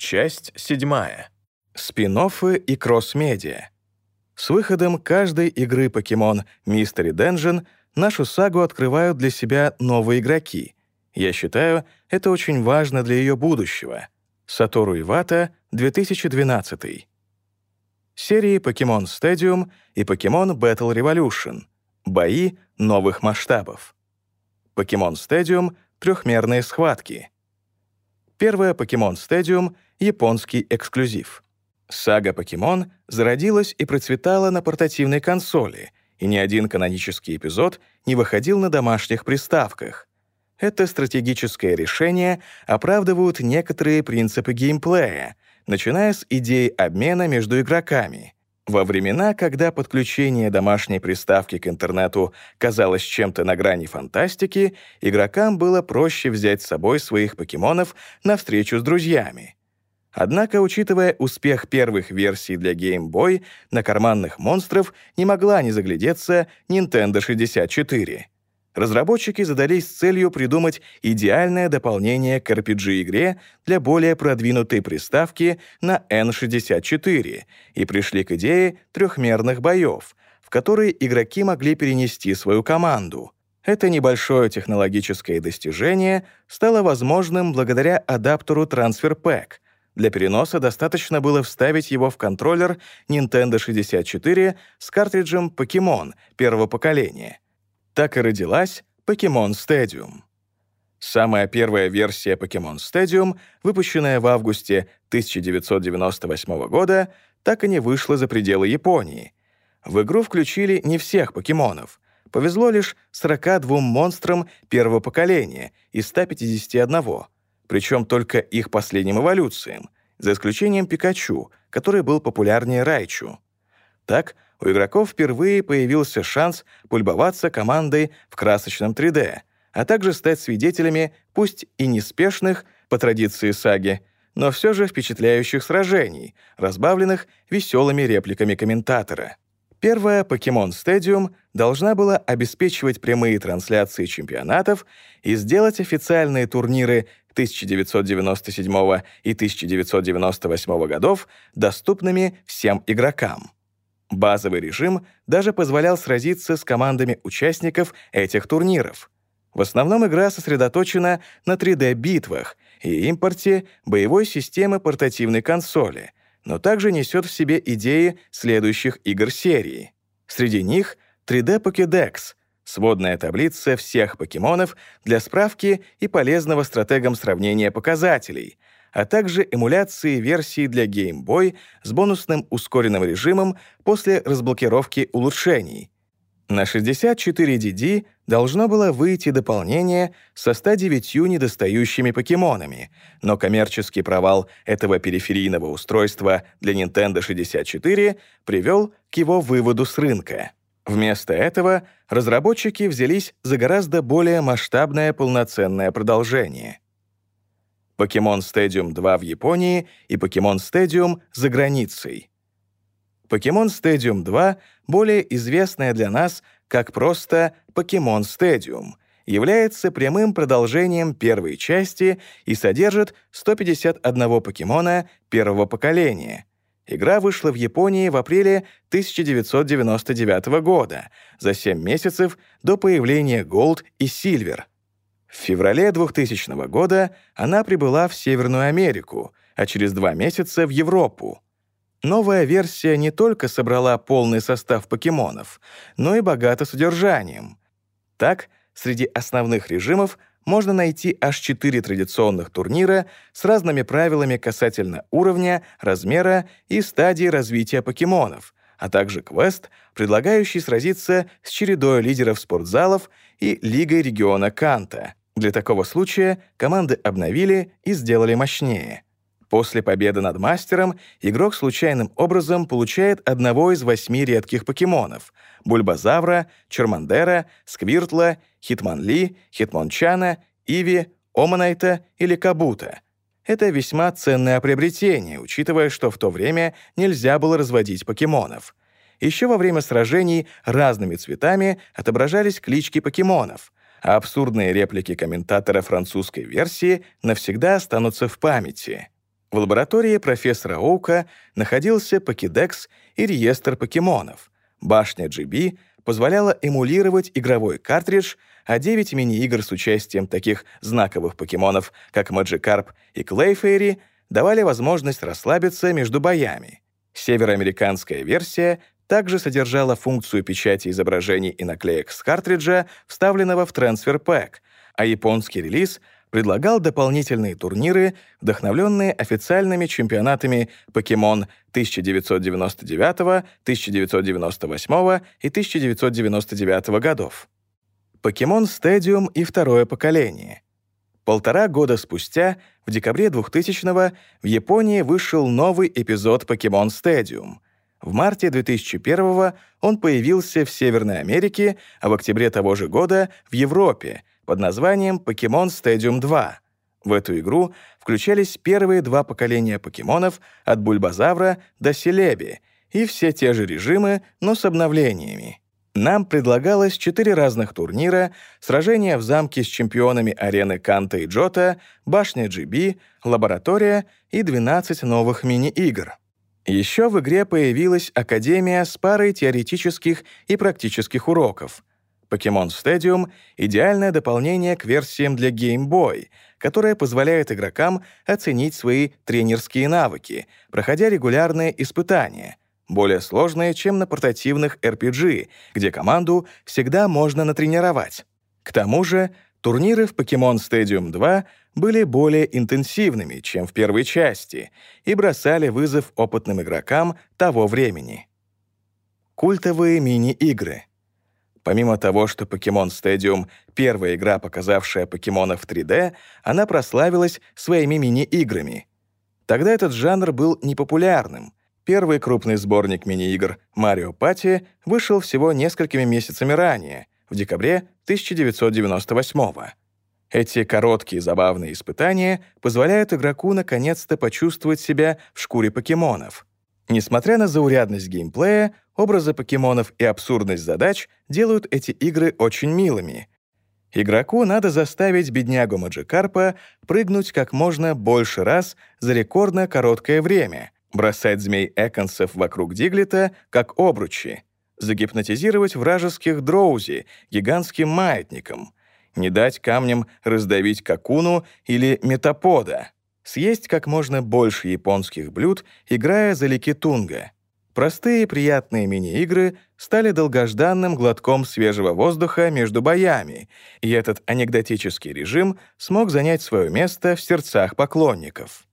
Часть седьмая. спин и кросс-медиа. С выходом каждой игры Pokemon Mystery Dungeon нашу сагу открывают для себя новые игроки. Я считаю, это очень важно для ее будущего. Сатору Ивата, 2012. Серии Pokemon Stadium и Pokemon Battle Revolution. Бои новых масштабов. Pokemon Stadium — трехмерные схватки. Первая Pokemon Stadium — японский эксклюзив. Сага Pokemon зародилась и процветала на портативной консоли, и ни один канонический эпизод не выходил на домашних приставках. Это стратегическое решение оправдывают некоторые принципы геймплея, начиная с идей обмена между игроками. Во времена, когда подключение домашней приставки к интернету казалось чем-то на грани фантастики, игрокам было проще взять с собой своих покемонов на встречу с друзьями. Однако, учитывая успех первых версий для Game Boy, на карманных монстров не могла не заглядеться Nintendo 64. Разработчики задались целью придумать идеальное дополнение к RPG-игре для более продвинутой приставки на N64 и пришли к идее трехмерных боев, в которые игроки могли перенести свою команду. Это небольшое технологическое достижение стало возможным благодаря адаптеру Transfer Pack — для переноса достаточно было вставить его в контроллер Nintendo 64 с картриджем Pokemon первого поколения. Так и родилась Pokemon Stadium. Самая первая версия Pokemon Stadium, выпущенная в августе 1998 года, так и не вышла за пределы Японии. В игру включили не всех покемонов. Повезло лишь 42 монстрам первого поколения из 151 причем только их последним эволюциям, за исключением Пикачу, который был популярнее Райчу. Так, у игроков впервые появился шанс пульбоваться командой в красочном 3D, а также стать свидетелями, пусть и неспешных, по традиции саги, но все же впечатляющих сражений, разбавленных веселыми репликами комментатора. Первая Pokemon Stadium должна была обеспечивать прямые трансляции чемпионатов и сделать официальные турниры 1997 и 1998 годов доступными всем игрокам. Базовый режим даже позволял сразиться с командами участников этих турниров. В основном игра сосредоточена на 3D-битвах и импорте боевой системы портативной консоли — но также несет в себе идеи следующих игр серии. Среди них 3D Pokédex — сводная таблица всех покемонов для справки и полезного стратегом сравнения показателей, а также эмуляции версий для Game Boy с бонусным ускоренным режимом после разблокировки улучшений — на 64DD должно было выйти дополнение со 109 недостающими покемонами, но коммерческий провал этого периферийного устройства для Nintendo 64 привел к его выводу с рынка. Вместо этого разработчики взялись за гораздо более масштабное полноценное продолжение. Pokemon Stadium 2 в Японии и Pokemon Stadium за границей. Pokemon Stadium 2, более известная для нас как просто Pokemon Stadium, является прямым продолжением первой части и содержит 151 покемона первого поколения. Игра вышла в Японии в апреле 1999 года, за 7 месяцев до появления Gold и Silver. В феврале 2000 года она прибыла в Северную Америку, а через два месяца — в Европу. Новая версия не только собрала полный состав покемонов, но и богата содержанием. Так, среди основных режимов можно найти аж четыре традиционных турнира с разными правилами касательно уровня, размера и стадии развития покемонов, а также квест, предлагающий сразиться с чередой лидеров спортзалов и Лигой региона Канта. Для такого случая команды обновили и сделали мощнее — После победы над мастером игрок случайным образом получает одного из восьми редких покемонов — Бульбазавра, Чармандера, Сквиртла, Хитманли, Хитмончана, Иви, Оманайта или Кабута. Это весьма ценное приобретение, учитывая, что в то время нельзя было разводить покемонов. Еще во время сражений разными цветами отображались клички покемонов, а абсурдные реплики комментатора французской версии навсегда останутся в памяти. В лаборатории профессора Оука находился покедекс и реестр покемонов. Башня GB позволяла эмулировать игровой картридж, а 9 мини-игр с участием таких знаковых покемонов, как Magikarp и Clayfairy, давали возможность расслабиться между боями. Североамериканская версия также содержала функцию печати изображений и наклеек с картриджа, вставленного в Pack, а японский релиз предлагал дополнительные турниры, вдохновленные официальными чемпионатами Покемон 1999, 1998 и 1999 годов. Покемон Stadium и второе поколение. Полтора года спустя, в декабре 2000-го, в Японии вышел новый эпизод Покемон Stadium — в марте 2001 он появился в Северной Америке, а в октябре того же года — в Европе под названием Pokemon Stadium 2. В эту игру включались первые два поколения покемонов от Бульбазавра до Селеби и все те же режимы, но с обновлениями. Нам предлагалось четыре разных турнира, сражения в замке с чемпионами арены Канта и Джота, башня GB, лаборатория и 12 новых мини-игр. Еще в игре появилась Академия с парой теоретических и практических уроков. Pokemon Stadium — идеальное дополнение к версиям для Game Boy, которое позволяет игрокам оценить свои тренерские навыки, проходя регулярные испытания, более сложные, чем на портативных RPG, где команду всегда можно натренировать. К тому же Турниры в Pokemon Stadium 2 были более интенсивными, чем в первой части, и бросали вызов опытным игрокам того времени. Культовые мини-игры. Помимо того, что Pokemon Stadium — первая игра, показавшая покемонов в 3D, она прославилась своими мини-играми. Тогда этот жанр был непопулярным. Первый крупный сборник мини-игр Mario Party вышел всего несколькими месяцами ранее, в декабре 1998 -го. Эти короткие забавные испытания позволяют игроку наконец-то почувствовать себя в шкуре покемонов. Несмотря на заурядность геймплея, образы покемонов и абсурдность задач делают эти игры очень милыми. Игроку надо заставить беднягу Маджикарпа прыгнуть как можно больше раз за рекордно короткое время, бросать змей Эконсов вокруг Диглета как обручи, загипнотизировать вражеских дроузи гигантским маятником, не дать камням раздавить какуну или метапода, съесть как можно больше японских блюд, играя за ликитунга. Простые приятные мини-игры стали долгожданным глотком свежего воздуха между боями, и этот анекдотический режим смог занять свое место в сердцах поклонников.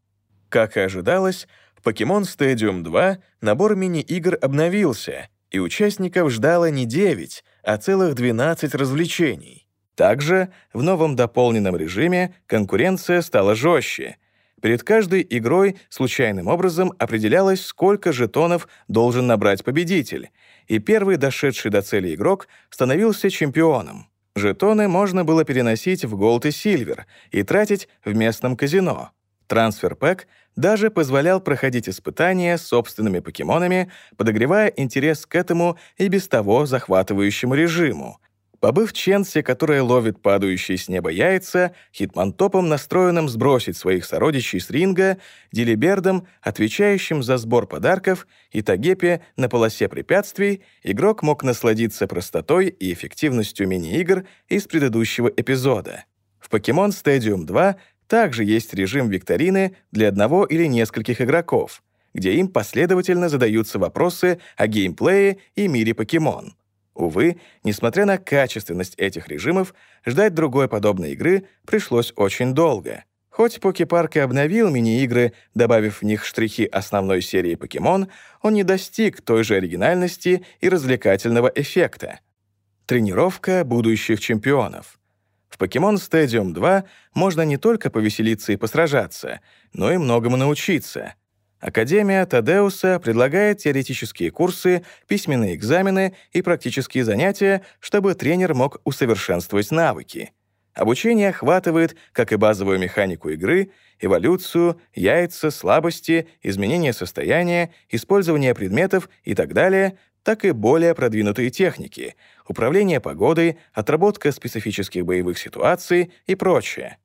Как и ожидалось, в Pokemon Stadium 2 набор мини-игр обновился — и участников ждало не 9, а целых 12 развлечений. Также в новом дополненном режиме конкуренция стала жестче. Перед каждой игрой случайным образом определялось, сколько жетонов должен набрать победитель, и первый дошедший до цели игрок становился чемпионом. Жетоны можно было переносить в Gold и Silver и тратить в местном казино. Трансфер-пэк даже позволял проходить испытания собственными покемонами, подогревая интерес к этому и без того захватывающему режиму. Побыв Ченсе, которая ловит падающие с неба яйца, хитмантопом, настроенным сбросить своих сородичей с ринга, Дилибердом, отвечающим за сбор подарков, и Тагепе на полосе препятствий, игрок мог насладиться простотой и эффективностью мини-игр из предыдущего эпизода. В Pokemon Stadium 2 также есть режим викторины для одного или нескольких игроков, где им последовательно задаются вопросы о геймплее и мире покемон. Увы, несмотря на качественность этих режимов, ждать другой подобной игры пришлось очень долго. Хоть Покепарк и обновил мини-игры, добавив в них штрихи основной серии покемон, он не достиг той же оригинальности и развлекательного эффекта. Тренировка будущих чемпионов. В Pokemon Stadium 2 можно не только повеселиться и посражаться, но и многому научиться. Академия Тадеуса предлагает теоретические курсы, письменные экзамены и практические занятия, чтобы тренер мог усовершенствовать навыки. Обучение охватывает как и базовую механику игры, эволюцию, яйца, слабости, изменение состояния, использование предметов и так далее, так и более продвинутые техники — управление погодой, отработка специфических боевых ситуаций и прочее.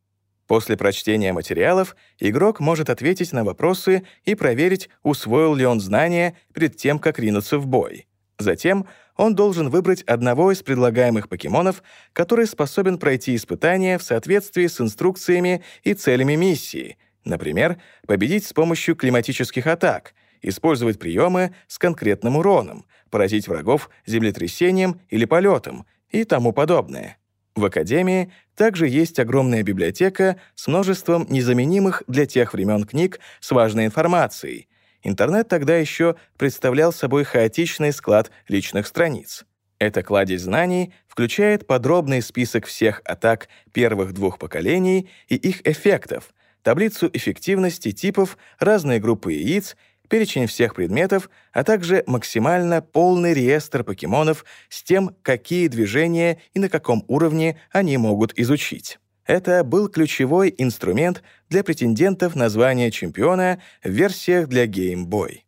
После прочтения материалов игрок может ответить на вопросы и проверить, усвоил ли он знания перед тем, как ринуться в бой. Затем он должен выбрать одного из предлагаемых покемонов, который способен пройти испытания в соответствии с инструкциями и целями миссии, например, победить с помощью климатических атак, использовать приемы с конкретным уроном, поразить врагов землетрясением или полетом и тому подобное. В Академии также есть огромная библиотека с множеством незаменимых для тех времен книг с важной информацией. Интернет тогда еще представлял собой хаотичный склад личных страниц. Эта кладезь знаний включает подробный список всех атак первых двух поколений и их эффектов, таблицу эффективности типов, разные группы яиц перечень всех предметов, а также максимально полный реестр покемонов с тем, какие движения и на каком уровне они могут изучить. Это был ключевой инструмент для претендентов на звание чемпиона в версиях для Game Boy.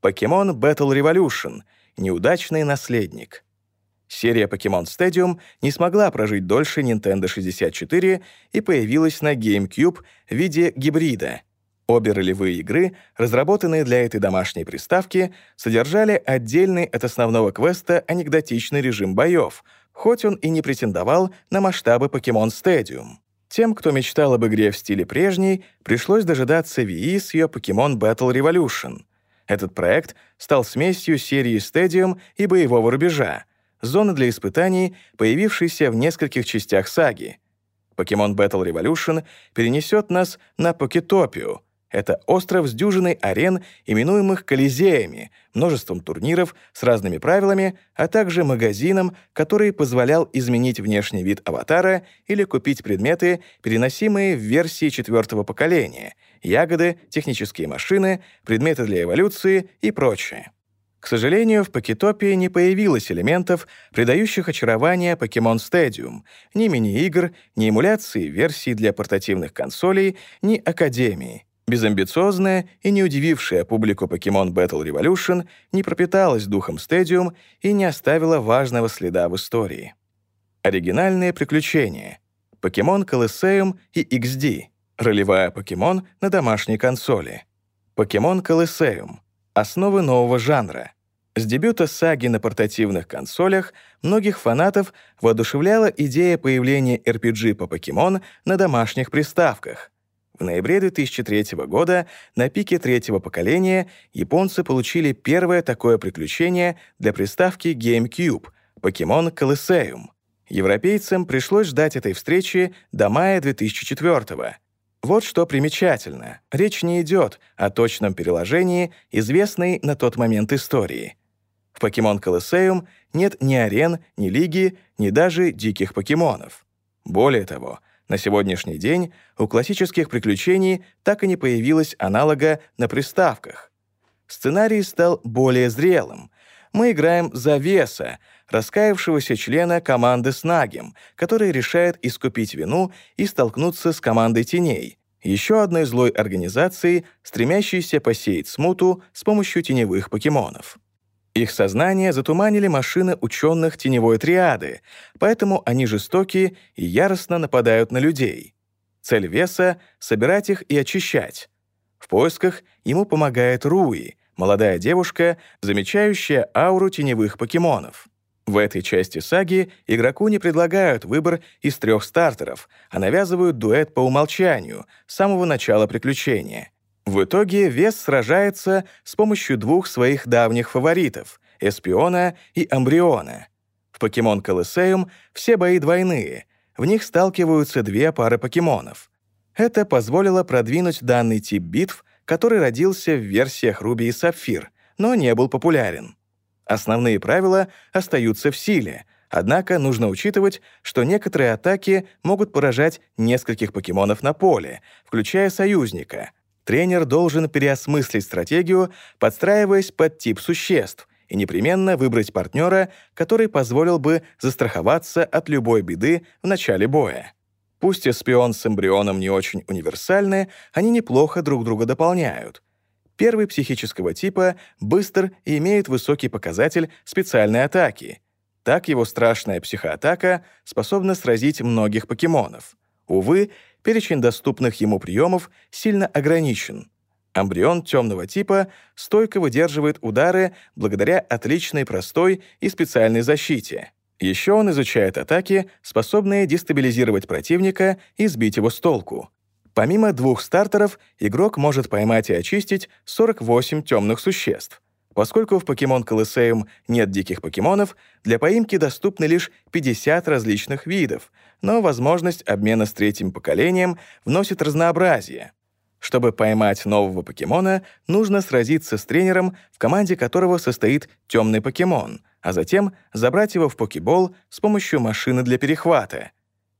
Pokemon Battle Revolution — неудачный наследник. Серия Pokemon Stadium не смогла прожить дольше Nintendo 64 и появилась на GameCube в виде гибрида — Обе ролевые игры, разработанные для этой домашней приставки, содержали отдельный от основного квеста анекдотичный режим боев, хоть он и не претендовал на масштабы Pokemon Stadium. Тем, кто мечтал об игре в стиле прежней, пришлось дожидаться Wii с ее Pokemon Battle Revolution. Этот проект стал смесью серии Stadium и боевого рубежа, зоны для испытаний, появившейся в нескольких частях саги. Pokemon Battle Revolution перенесет нас на Покетопию — это остров с дюжиной арен, именуемых колизеями, множеством турниров с разными правилами, а также магазином, который позволял изменить внешний вид аватара или купить предметы, переносимые в версии четвертого поколения, ягоды, технические машины, предметы для эволюции и прочее. К сожалению, в Покетопии не появилось элементов, придающих очарование Pokemon Stadium, ни мини-игр, ни эмуляции версий для портативных консолей, ни Академии — Безамбициозная и не удивившая публику Pokemon Battle Revolution не пропиталась духом Stadium и не оставила важного следа в истории. Оригинальные приключения. Pokemon Colosseum и XD. Ролевая Pokemon на домашней консоли. Pokemon Colosseum. Основы нового жанра. С дебюта саги на портативных консолях многих фанатов воодушевляла идея появления RPG по Pokemon на домашних приставках. В ноябре 2003 года на пике третьего поколения японцы получили первое такое приключение для приставки GameCube — Pokemon Colosseum. Европейцам пришлось ждать этой встречи до мая 2004 -го. Вот что примечательно. Речь не идет о точном переложении известной на тот момент истории. В Pokemon Colosseum нет ни арен, ни лиги, ни даже диких покемонов. Более того, на сегодняшний день у классических приключений так и не появилось аналога на приставках. Сценарий стал более зрелым. Мы играем за Веса, раскаявшегося члена команды Снагем, который решает искупить вину и столкнуться с командой теней, еще одной злой организацией, стремящейся посеять смуту с помощью теневых покемонов. Их сознание затуманили машины ученых теневой триады, поэтому они жестокие и яростно нападают на людей. Цель веса — собирать их и очищать. В поисках ему помогает Руи, молодая девушка, замечающая ауру теневых покемонов. В этой части саги игроку не предлагают выбор из трех стартеров, а навязывают дуэт по умолчанию с самого начала приключения. В итоге Вес сражается с помощью двух своих давних фаворитов — Эспиона и Амбриона. В Покемон Колоссеум все бои двойные, в них сталкиваются две пары покемонов. Это позволило продвинуть данный тип битв, который родился в версиях Руби и Сапфир, но не был популярен. Основные правила остаются в силе, однако нужно учитывать, что некоторые атаки могут поражать нескольких покемонов на поле, включая союзника — Тренер должен переосмыслить стратегию, подстраиваясь под тип существ, и непременно выбрать партнера, который позволил бы застраховаться от любой беды в начале боя. Пусть эспион с эмбрионом не очень универсальны, они неплохо друг друга дополняют. Первый психического типа быстр и имеет высокий показатель специальной атаки. Так его страшная психоатака способна сразить многих покемонов. Увы, перечень доступных ему приемов сильно ограничен. Амбрион темного типа стойко выдерживает удары благодаря отличной простой и специальной защите. Еще он изучает атаки, способные дестабилизировать противника и сбить его с толку. Помимо двух стартеров, игрок может поймать и очистить 48 темных существ. Поскольку в Покемон Colosseum нет диких покемонов, для поимки доступны лишь 50 различных видов, но возможность обмена с третьим поколением вносит разнообразие. Чтобы поймать нового покемона, нужно сразиться с тренером, в команде которого состоит темный покемон, а затем забрать его в покебол с помощью машины для перехвата.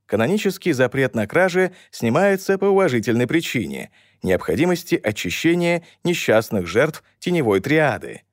Канонический запрет на кражи снимается по уважительной причине — необходимости очищения несчастных жертв теневой триады.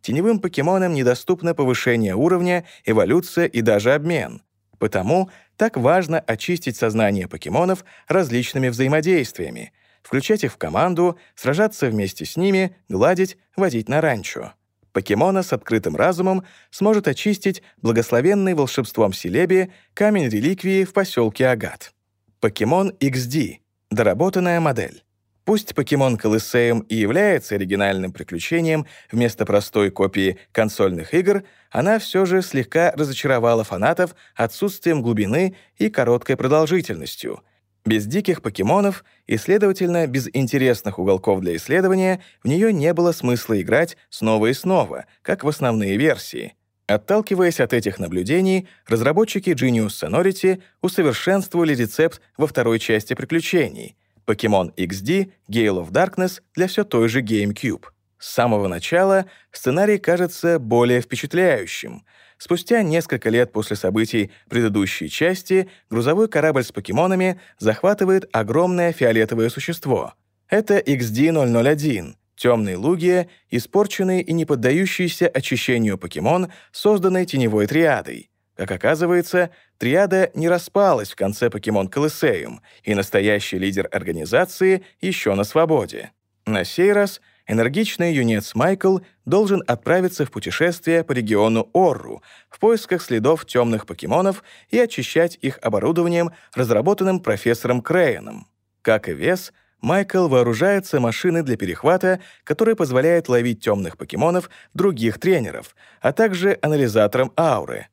Теневым покемонам недоступно повышение уровня, эволюция и даже обмен. Потому так важно очистить сознание покемонов различными взаимодействиями — включать их в команду, сражаться вместе с ними, гладить, возить на ранчо. Покемона с открытым разумом сможет очистить благословенный волшебством Селеби камень реликвии в поселке Агат. Покемон XD — доработанная модель. Пусть покемон Колоссеум и является оригинальным приключением вместо простой копии консольных игр, она все же слегка разочаровала фанатов отсутствием глубины и короткой продолжительностью — без диких покемонов и, следовательно, без интересных уголков для исследования в нее не было смысла играть снова и снова, как в основные версии. Отталкиваясь от этих наблюдений, разработчики Genius Sonority усовершенствовали рецепт во второй части приключений — Pokemon XD Gale of Darkness для все той же GameCube. С самого начала сценарий кажется более впечатляющим — Спустя несколько лет после событий предыдущей части грузовой корабль с покемонами захватывает огромное фиолетовое существо. Это XD-001, темный лугия, испорченный и не поддающийся очищению покемон, созданный теневой триадой. Как оказывается, триада не распалась в конце Покемон Колоссеум, и настоящий лидер организации еще на свободе. На сей раз — энергичный юнец Майкл должен отправиться в путешествие по региону Орру в поисках следов темных покемонов и очищать их оборудованием, разработанным профессором Крейоном. Как и Вес, Майкл вооружается машиной для перехвата, которая позволяет ловить темных покемонов других тренеров, а также анализатором ауры.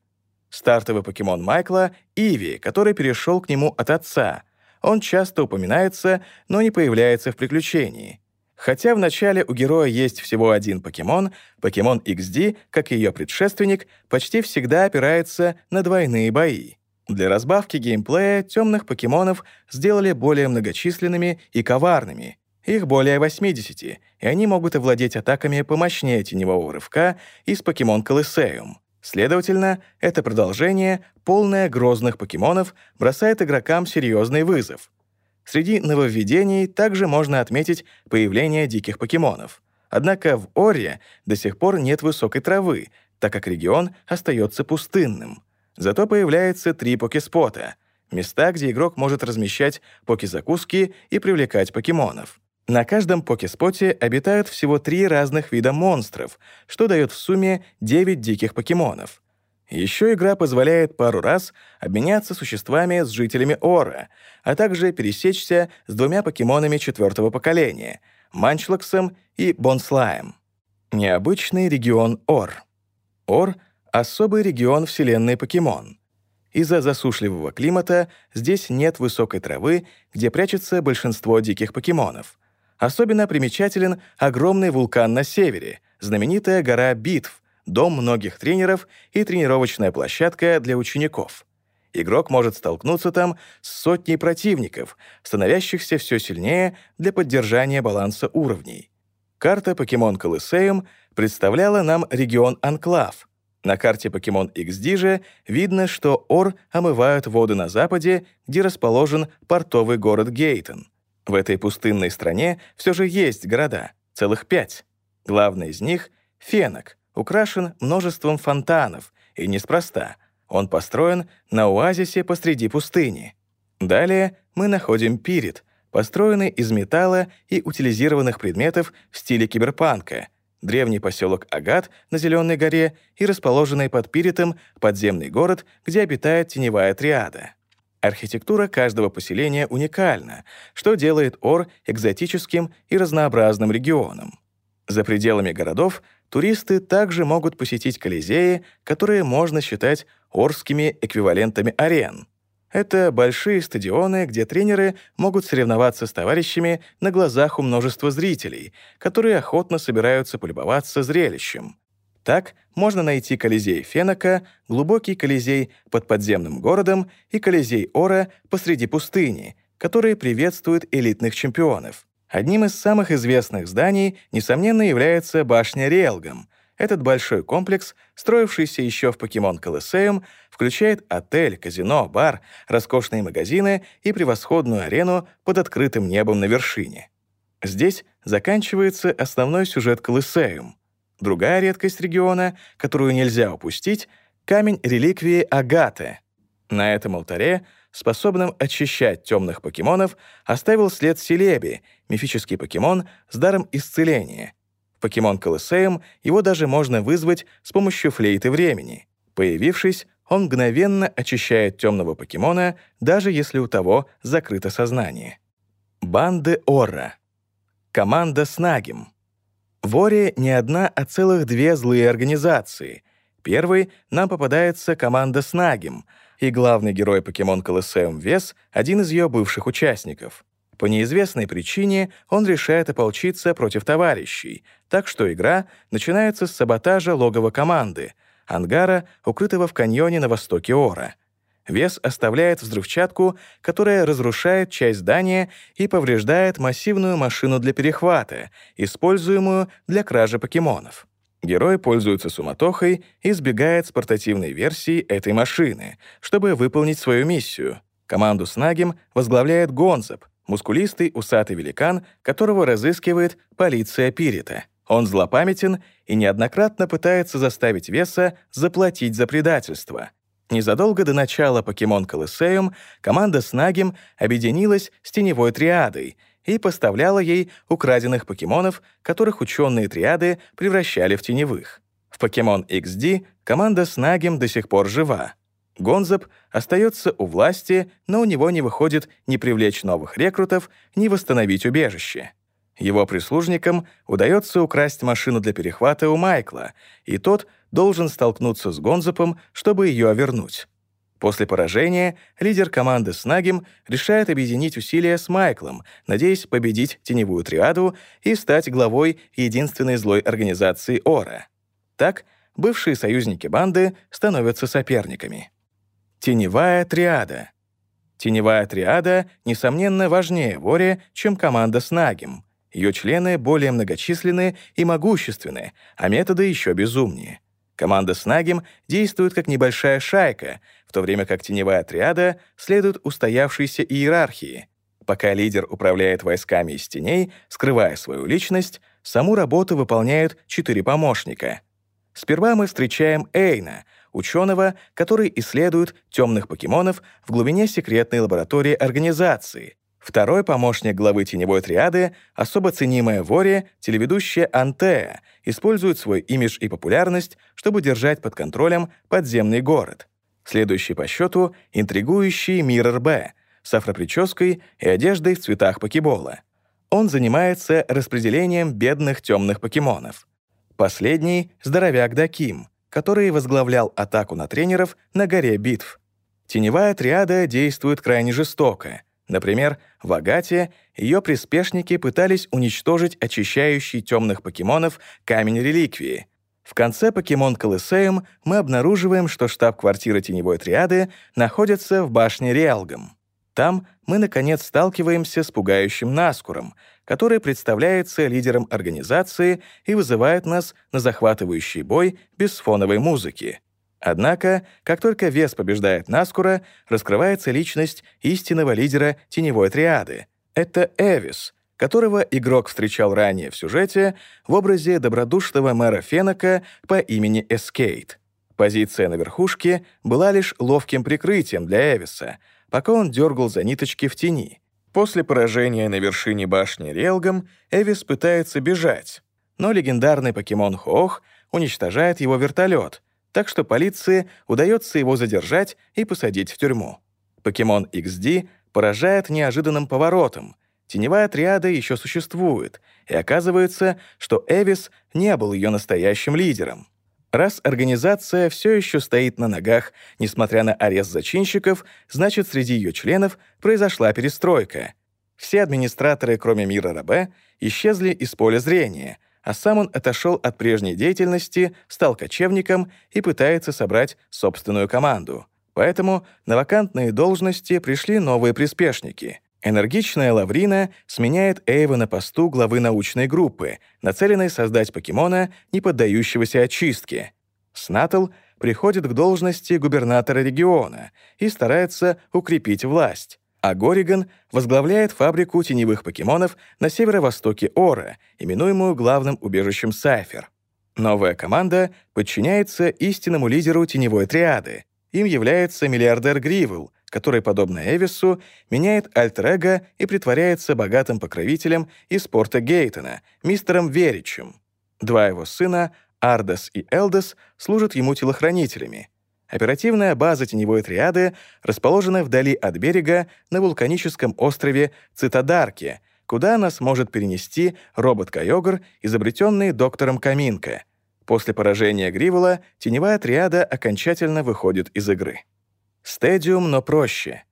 Стартовый покемон Майкла — Иви, который перешел к нему от отца. Он часто упоминается, но не появляется в приключении. Хотя в начале у героя есть всего один покемон, покемон XD, как и ее предшественник, почти всегда опирается на двойные бои. Для разбавки геймплея темных покемонов сделали более многочисленными и коварными. Их более 80, и они могут овладеть атаками помощнее теневого рывка из покемон Колоссеум. Следовательно, это продолжение, полное грозных покемонов, бросает игрокам серьезный вызов. Среди нововведений также можно отметить появление диких покемонов. Однако в Оре до сих пор нет высокой травы, так как регион остается пустынным. Зато появляется три покеспота — места, где игрок может размещать поки-закуски и привлекать покемонов. На каждом покеспоте обитают всего три разных вида монстров, что дает в сумме 9 диких покемонов. Еще игра позволяет пару раз обменяться существами с жителями Ора, а также пересечься с двумя покемонами четвертого поколения — Манчлаксом и Бонслаем. Необычный регион Ор. Ор — особый регион вселенной покемон. Из-за засушливого климата здесь нет высокой травы, где прячется большинство диких покемонов. Особенно примечателен огромный вулкан на севере, знаменитая гора Битв, дом многих тренеров и тренировочная площадка для учеников. Игрок может столкнуться там с сотней противников, становящихся все сильнее для поддержания баланса уровней. Карта Покемон Колоссеум представляла нам регион Анклав. На карте Покемон XD же видно, что Ор омывают воды на западе, где расположен портовый город Гейтон. В этой пустынной стране все же есть города, целых пять. Главный из них — Фенок — украшен множеством фонтанов, и неспроста. Он построен на оазисе посреди пустыни. Далее мы находим Пирит, построенный из металла и утилизированных предметов в стиле киберпанка, древний поселок Агат на Зеленой горе и расположенный под Пиритом подземный город, где обитает теневая триада. Архитектура каждого поселения уникальна, что делает Ор экзотическим и разнообразным регионом. За пределами городов туристы также могут посетить Колизеи, которые можно считать орскими эквивалентами арен. Это большие стадионы, где тренеры могут соревноваться с товарищами на глазах у множества зрителей, которые охотно собираются полюбоваться зрелищем. Так можно найти Колизей Фенока, глубокий Колизей под подземным городом и Колизей Ора посреди пустыни, которые приветствуют элитных чемпионов. Одним из самых известных зданий, несомненно, является башня Риэлгам. Этот большой комплекс, строившийся еще в Покемон Колоссеум, включает отель, казино, бар, роскошные магазины и превосходную арену под открытым небом на вершине. Здесь заканчивается основной сюжет Колоссеум — Другая редкость региона, которую нельзя упустить — камень реликвии Агаты. На этом алтаре, способном очищать темных покемонов, оставил след Селеби, мифический покемон с даром исцеления. Покемон Колоссеум его даже можно вызвать с помощью флейты времени. Появившись, он мгновенно очищает темного покемона, даже если у того закрыто сознание. Банды Орра. Команда Снагим. В Оре не одна, а целых две злые организации. Первый нам попадается команда Снагим, и главный герой покемон Колоссеум Вес — один из ее бывших участников. По неизвестной причине он решает ополчиться против товарищей, так что игра начинается с саботажа логова команды, ангара, укрытого в каньоне на востоке Ора — Вес оставляет взрывчатку, которая разрушает часть здания и повреждает массивную машину для перехвата, используемую для кражи покемонов. Герой пользуется суматохой и сбегает с портативной версии этой машины, чтобы выполнить свою миссию. Команду с Нагим возглавляет Гонзап, мускулистый усатый великан, которого разыскивает полиция Пирита. Он злопамятен и неоднократно пытается заставить Веса заплатить за предательство — Незадолго до начала Покемон Колоссеум команда Снагим объединилась с Теневой Триадой и поставляла ей украденных покемонов, которых ученые Триады превращали в теневых. В Покемон XD команда Снагим до сих пор жива. Гонзап остается у власти, но у него не выходит ни привлечь новых рекрутов, ни восстановить убежище. Его прислужникам удается украсть машину для перехвата у Майкла, и тот — должен столкнуться с Гонзапом, чтобы ее вернуть. После поражения лидер команды Снагим решает объединить усилия с Майклом, надеясь победить теневую триаду и стать главой единственной злой организации Ора. Так, бывшие союзники банды становятся соперниками. Теневая триада. Теневая триада, несомненно, важнее Воре, чем команда Снагим. Ее члены более многочисленны и могущественны, а методы еще безумнее. Команда Снагим действует как небольшая шайка, в то время как теневая отряда следует устоявшейся иерархии. Пока лидер управляет войсками из теней, скрывая свою личность, саму работу выполняют четыре помощника. Сперва мы встречаем Эйна, ученого, который исследует темных покемонов в глубине секретной лаборатории организации. Второй помощник главы теневой триады, особо ценимая Воре, телеведущая Антея, использует свой имидж и популярность, чтобы держать под контролем подземный город. Следующий по счету — интригующий Миррор Б с афропрической и одеждой в цветах покебола. Он занимается распределением бедных темных покемонов. Последний — здоровяк Даким, который возглавлял атаку на тренеров на горе битв. Теневая триада действует крайне жестоко — Например, в Агате ее приспешники пытались уничтожить очищающий темных покемонов камень реликвии. В конце «Покемон Колоссеум» мы обнаруживаем, что штаб-квартира Теневой Триады находится в башне Риалгам. Там мы, наконец, сталкиваемся с пугающим Наскуром, который представляется лидером организации и вызывает нас на захватывающий бой без фоновой музыки. Однако, как только вес побеждает Наскура, раскрывается личность истинного лидера теневой триады. Это Эвис, которого игрок встречал ранее в сюжете в образе добродушного мэра Фенока по имени Эскейт. Позиция на верхушке была лишь ловким прикрытием для Эвиса, пока он дергал за ниточки в тени. После поражения на вершине башни Релгом Эвис пытается бежать, но легендарный покемон Хоох уничтожает его вертолет — так что полиции удается его задержать и посадить в тюрьму. Покемон XD поражает неожиданным поворотом. Теневая триада еще существует, и оказывается, что Эвис не был ее настоящим лидером. Раз организация все еще стоит на ногах, несмотря на арест зачинщиков, значит, среди ее членов произошла перестройка. Все администраторы, кроме Мира Рабе, исчезли из поля зрения, а сам он отошел от прежней деятельности, стал кочевником и пытается собрать собственную команду. Поэтому на вакантные должности пришли новые приспешники. Энергичная Лаврина сменяет Эйва на посту главы научной группы, нацеленной создать покемона, не поддающегося очистке. Снатл приходит к должности губернатора региона и старается укрепить власть, а Гориган возглавляет фабрику теневых покемонов на северо-востоке Ора, именуемую главным убежищем Сайфер. Новая команда подчиняется истинному лидеру теневой триады. Им является миллиардер Гривел — который, подобно Эвису, меняет альтер и притворяется богатым покровителем из порта Гейтона, мистером Веричем. Два его сына, Ардас и Элдес, служат ему телохранителями. Оперативная база теневой триады расположена вдали от берега на вулканическом острове Цитадарке, куда нас может перенести робот-кайогр, изобретенный доктором Каминко. После поражения Гривола теневая триада окончательно выходит из игры. Стадиум, но проще.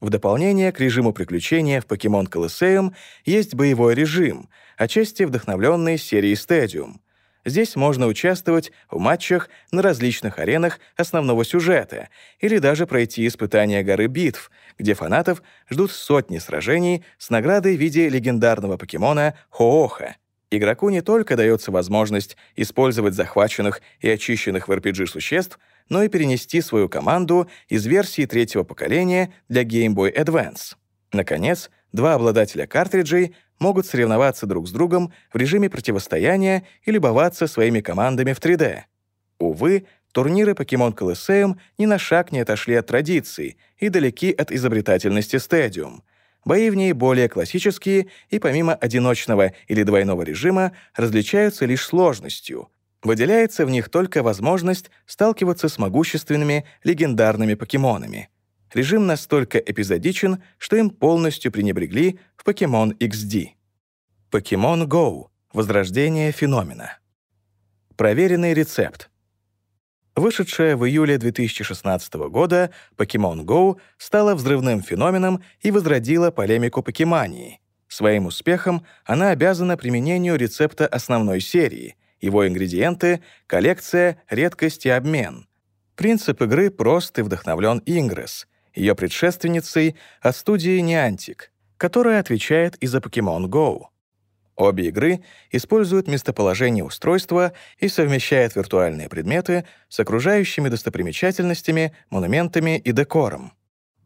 В дополнение к режиму приключения в Pokemon Colosseum есть боевой режим, отчасти вдохновленный серией Stadium. Здесь можно участвовать в матчах на различных аренах основного сюжета или даже пройти испытания горы битв, где фанатов ждут сотни сражений с наградой в виде легендарного покемона Хооха. Игроку не только дается возможность использовать захваченных и очищенных в RPG существ — но и перенести свою команду из версии третьего поколения для Game Boy Advance. Наконец, два обладателя картриджей могут соревноваться друг с другом в режиме противостояния и любоваться своими командами в 3D. Увы, турниры Pokemon Colosseum ни на шаг не отошли от традиций и далеки от изобретательности Stadium. Бои в ней более классические и помимо одиночного или двойного режима различаются лишь сложностью, Выделяется в них только возможность сталкиваться с могущественными легендарными покемонами. Режим настолько эпизодичен, что им полностью пренебрегли в Pokemon XD. Pokemon Go — возрождение феномена. Проверенный рецепт. Вышедшая в июле 2016 года Pokemon Go стала взрывным феноменом и возродила полемику покемании. Своим успехом она обязана применению рецепта основной серии — его ингредиенты — коллекция, редкость и обмен. Принцип игры прост и вдохновлен Ингресс, ее предшественницей от студии Niantic, которая отвечает и за Pokemon Go. Обе игры используют местоположение устройства и совмещают виртуальные предметы с окружающими достопримечательностями, монументами и декором.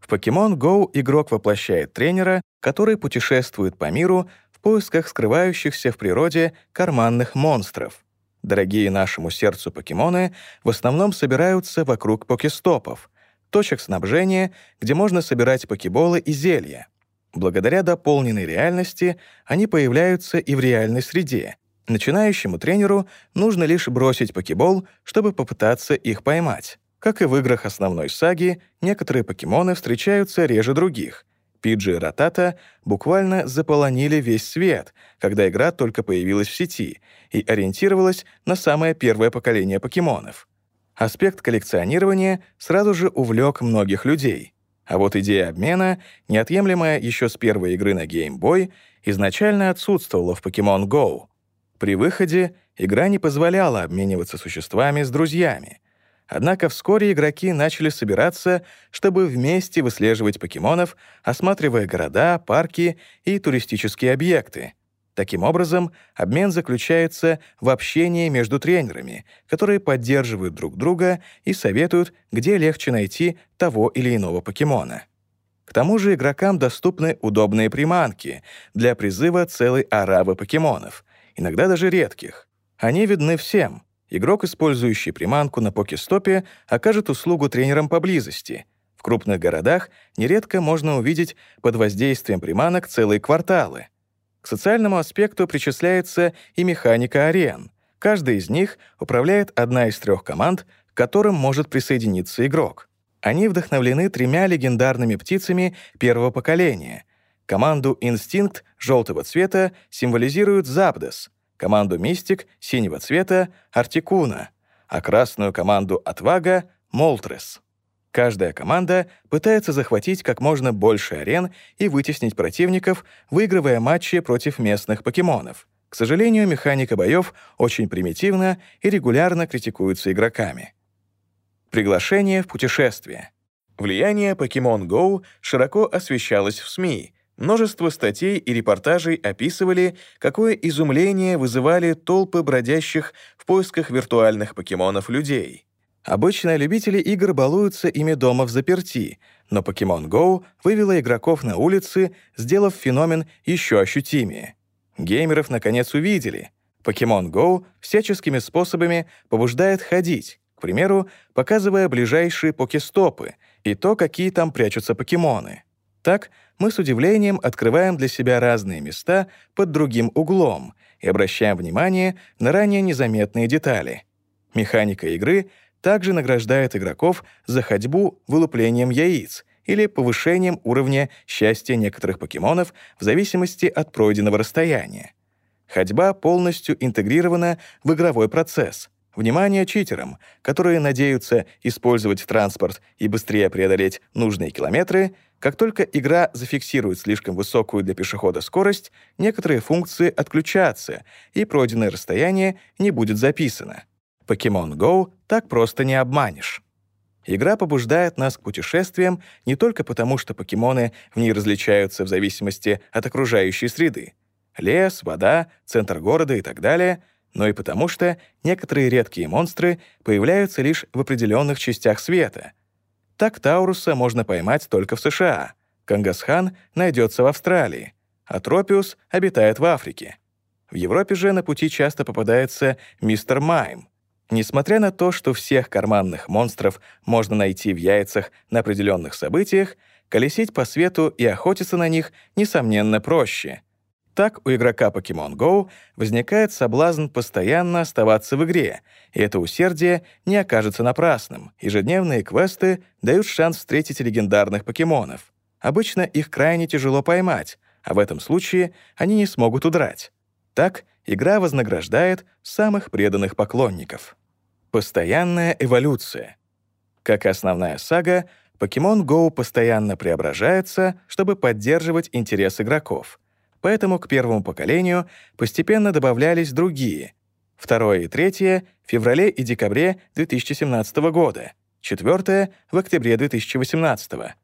В Pokemon Go игрок воплощает тренера, который путешествует по миру в поисках скрывающихся в природе карманных монстров. Дорогие нашему сердцу покемоны в основном собираются вокруг покестопов, точек снабжения, где можно собирать покеболы и зелья. Благодаря дополненной реальности они появляются и в реальной среде. Начинающему тренеру нужно лишь бросить покебол, чтобы попытаться их поймать. Как и в играх основной саги, некоторые покемоны встречаются реже других, Пиджи и Ратата буквально заполонили весь свет, когда игра только появилась в сети и ориентировалась на самое первое поколение покемонов. Аспект коллекционирования сразу же увлек многих людей. А вот идея обмена, неотъемлемая еще с первой игры на Game Boy, изначально отсутствовала в Pokemon Go. При выходе игра не позволяла обмениваться существами с друзьями — Однако вскоре игроки начали собираться, чтобы вместе выслеживать покемонов, осматривая города, парки и туристические объекты. Таким образом, обмен заключается в общении между тренерами, которые поддерживают друг друга и советуют, где легче найти того или иного покемона. К тому же игрокам доступны удобные приманки для призыва целой аравы покемонов, иногда даже редких. Они видны всем — Игрок, использующий приманку на покестопе, окажет услугу тренерам поблизости. В крупных городах нередко можно увидеть под воздействием приманок целые кварталы. Социальному аспекту причисляется и механика арен. Каждая из них управляет одна из трех команд, к которым может присоединиться игрок. Они вдохновлены тремя легендарными птицами первого поколения. Команду «Инстинкт» желтого цвета символизирует Запдес, команду «Мистик» синего цвета — Артикуна, а красную команду «Отвага» — Молтрес. Каждая команда пытается захватить как можно больше арен и вытеснить противников, выигрывая матчи против местных покемонов. К сожалению, механика боев очень примитивна и регулярно критикуется игроками. Приглашение в путешествие. Влияние Pokemon Go широко освещалось в СМИ. Множество статей и репортажей описывали, какое изумление вызывали толпы бродящих в поисках виртуальных покемонов людей. Обычно любители игр балуются ими дома в заперти, но Pokemon Go вывела игроков на улицы, сделав феномен еще ощутимее. Геймеров наконец увидели. Pokemon Go всяческими способами побуждает ходить, к примеру, показывая ближайшие покестопы и то, какие там прячутся покемоны. Так мы с удивлением открываем для себя разные места под другим углом и обращаем внимание на ранее незаметные детали. Механика игры также награждает игроков за ходьбу вылуплением яиц или повышением уровня счастья некоторых покемонов в зависимости от пройденного расстояния. Ходьба полностью интегрирована в игровой процесс — Внимание читерам, которые надеются использовать транспорт и быстрее преодолеть нужные километры, как только игра зафиксирует слишком высокую для пешехода скорость, некоторые функции отключатся, и пройденное расстояние не будет записано. Pokemon Go так просто не обманешь. Игра побуждает нас к путешествиям не только потому, что покемоны в ней различаются в зависимости от окружающей среды. Лес, вода, центр города и так далее — но и потому, что некоторые редкие монстры появляются лишь в определенных частях света. Так Тауруса можно поймать только в США, Кангасхан найдется в Австралии, а Тропиус обитает в Африке. В Европе же на пути часто попадается мистер Майм. Несмотря на то, что всех карманных монстров можно найти в яйцах на определенных событиях, колесить по свету и охотиться на них, несомненно, проще — так у игрока Pokemon Go возникает соблазн постоянно оставаться в игре, и это усердие не окажется напрасным. Ежедневные квесты дают шанс встретить легендарных покемонов. Обычно их крайне тяжело поймать, а в этом случае они не смогут удрать. Так игра вознаграждает самых преданных поклонников. Постоянная эволюция. Как основная сага, Pokemon Go постоянно преображается, чтобы поддерживать интерес игроков — поэтому к первому поколению постепенно добавлялись другие. Второе и третье — в феврале и декабре 2017 года, четвертое — в октябре 2018.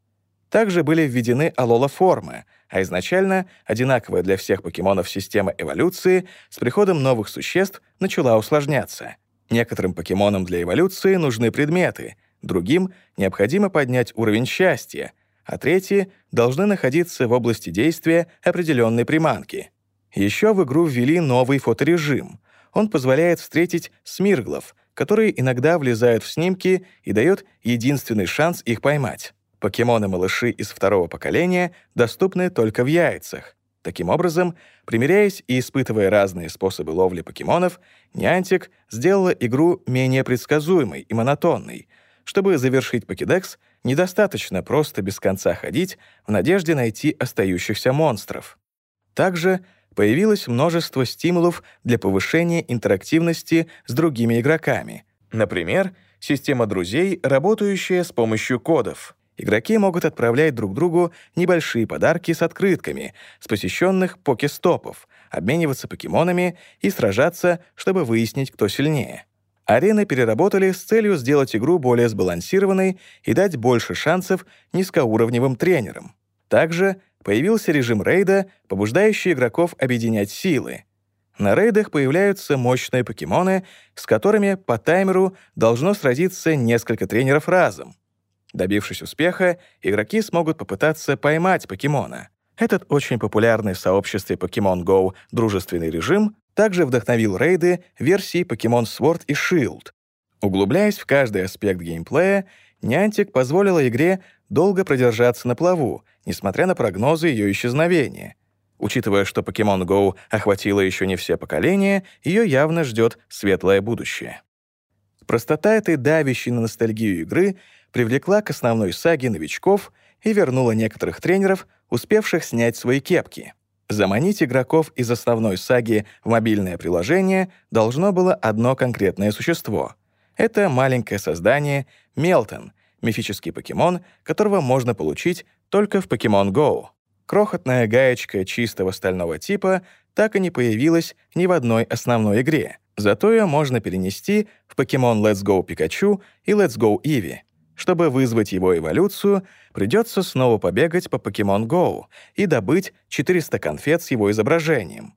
Также были введены алола-формы, а изначально одинаковая для всех покемонов система эволюции с приходом новых существ начала усложняться. Некоторым покемонам для эволюции нужны предметы, другим необходимо поднять уровень счастья — а третьи должны находиться в области действия определенной приманки. Еще в игру ввели новый фоторежим. Он позволяет встретить смирглов, которые иногда влезают в снимки и дает единственный шанс их поймать. Покемоны-малыши из второго поколения доступны только в яйцах. Таким образом, примеряясь и испытывая разные способы ловли покемонов, Niantic сделала игру менее предсказуемой и монотонной. Чтобы завершить покедекс, Недостаточно просто без конца ходить в надежде найти остающихся монстров. Также появилось множество стимулов для повышения интерактивности с другими игроками. Например, система друзей, работающая с помощью кодов. Игроки могут отправлять друг другу небольшие подарки с открытками с посещенных покестопов, обмениваться покемонами и сражаться, чтобы выяснить, кто сильнее. Арены переработали с целью сделать игру более сбалансированной и дать больше шансов низкоуровневым тренерам. Также появился режим рейда, побуждающий игроков объединять силы. На рейдах появляются мощные покемоны, с которыми по таймеру должно сразиться несколько тренеров разом. Добившись успеха, игроки смогут попытаться поймать покемона. Этот очень популярный в сообществе Pokemon Go дружественный режим также вдохновил рейды версии Pokemon Sword и Shield. Углубляясь в каждый аспект геймплея, Niantic позволила игре долго продержаться на плаву, несмотря на прогнозы ее исчезновения. Учитывая, что Pokemon Go охватила еще не все поколения, ее явно ждет светлое будущее. Простота этой давящей на ностальгию игры привлекла к основной саге новичков и вернула некоторых тренеров, успевших снять свои кепки. Заманить игроков из основной саги в мобильное приложение должно было одно конкретное существо. Это маленькое создание Мелтон, мифический покемон, которого можно получить только в Pokemon Go. Крохотная гаечка чистого стального типа так и не появилась ни в одной основной игре. Зато ее можно перенести в Pokemon Let's Go Pikachu и Let's Go Eevee. Чтобы вызвать его эволюцию, придется снова побегать по Pokemon Go и добыть 400 конфет с его изображением.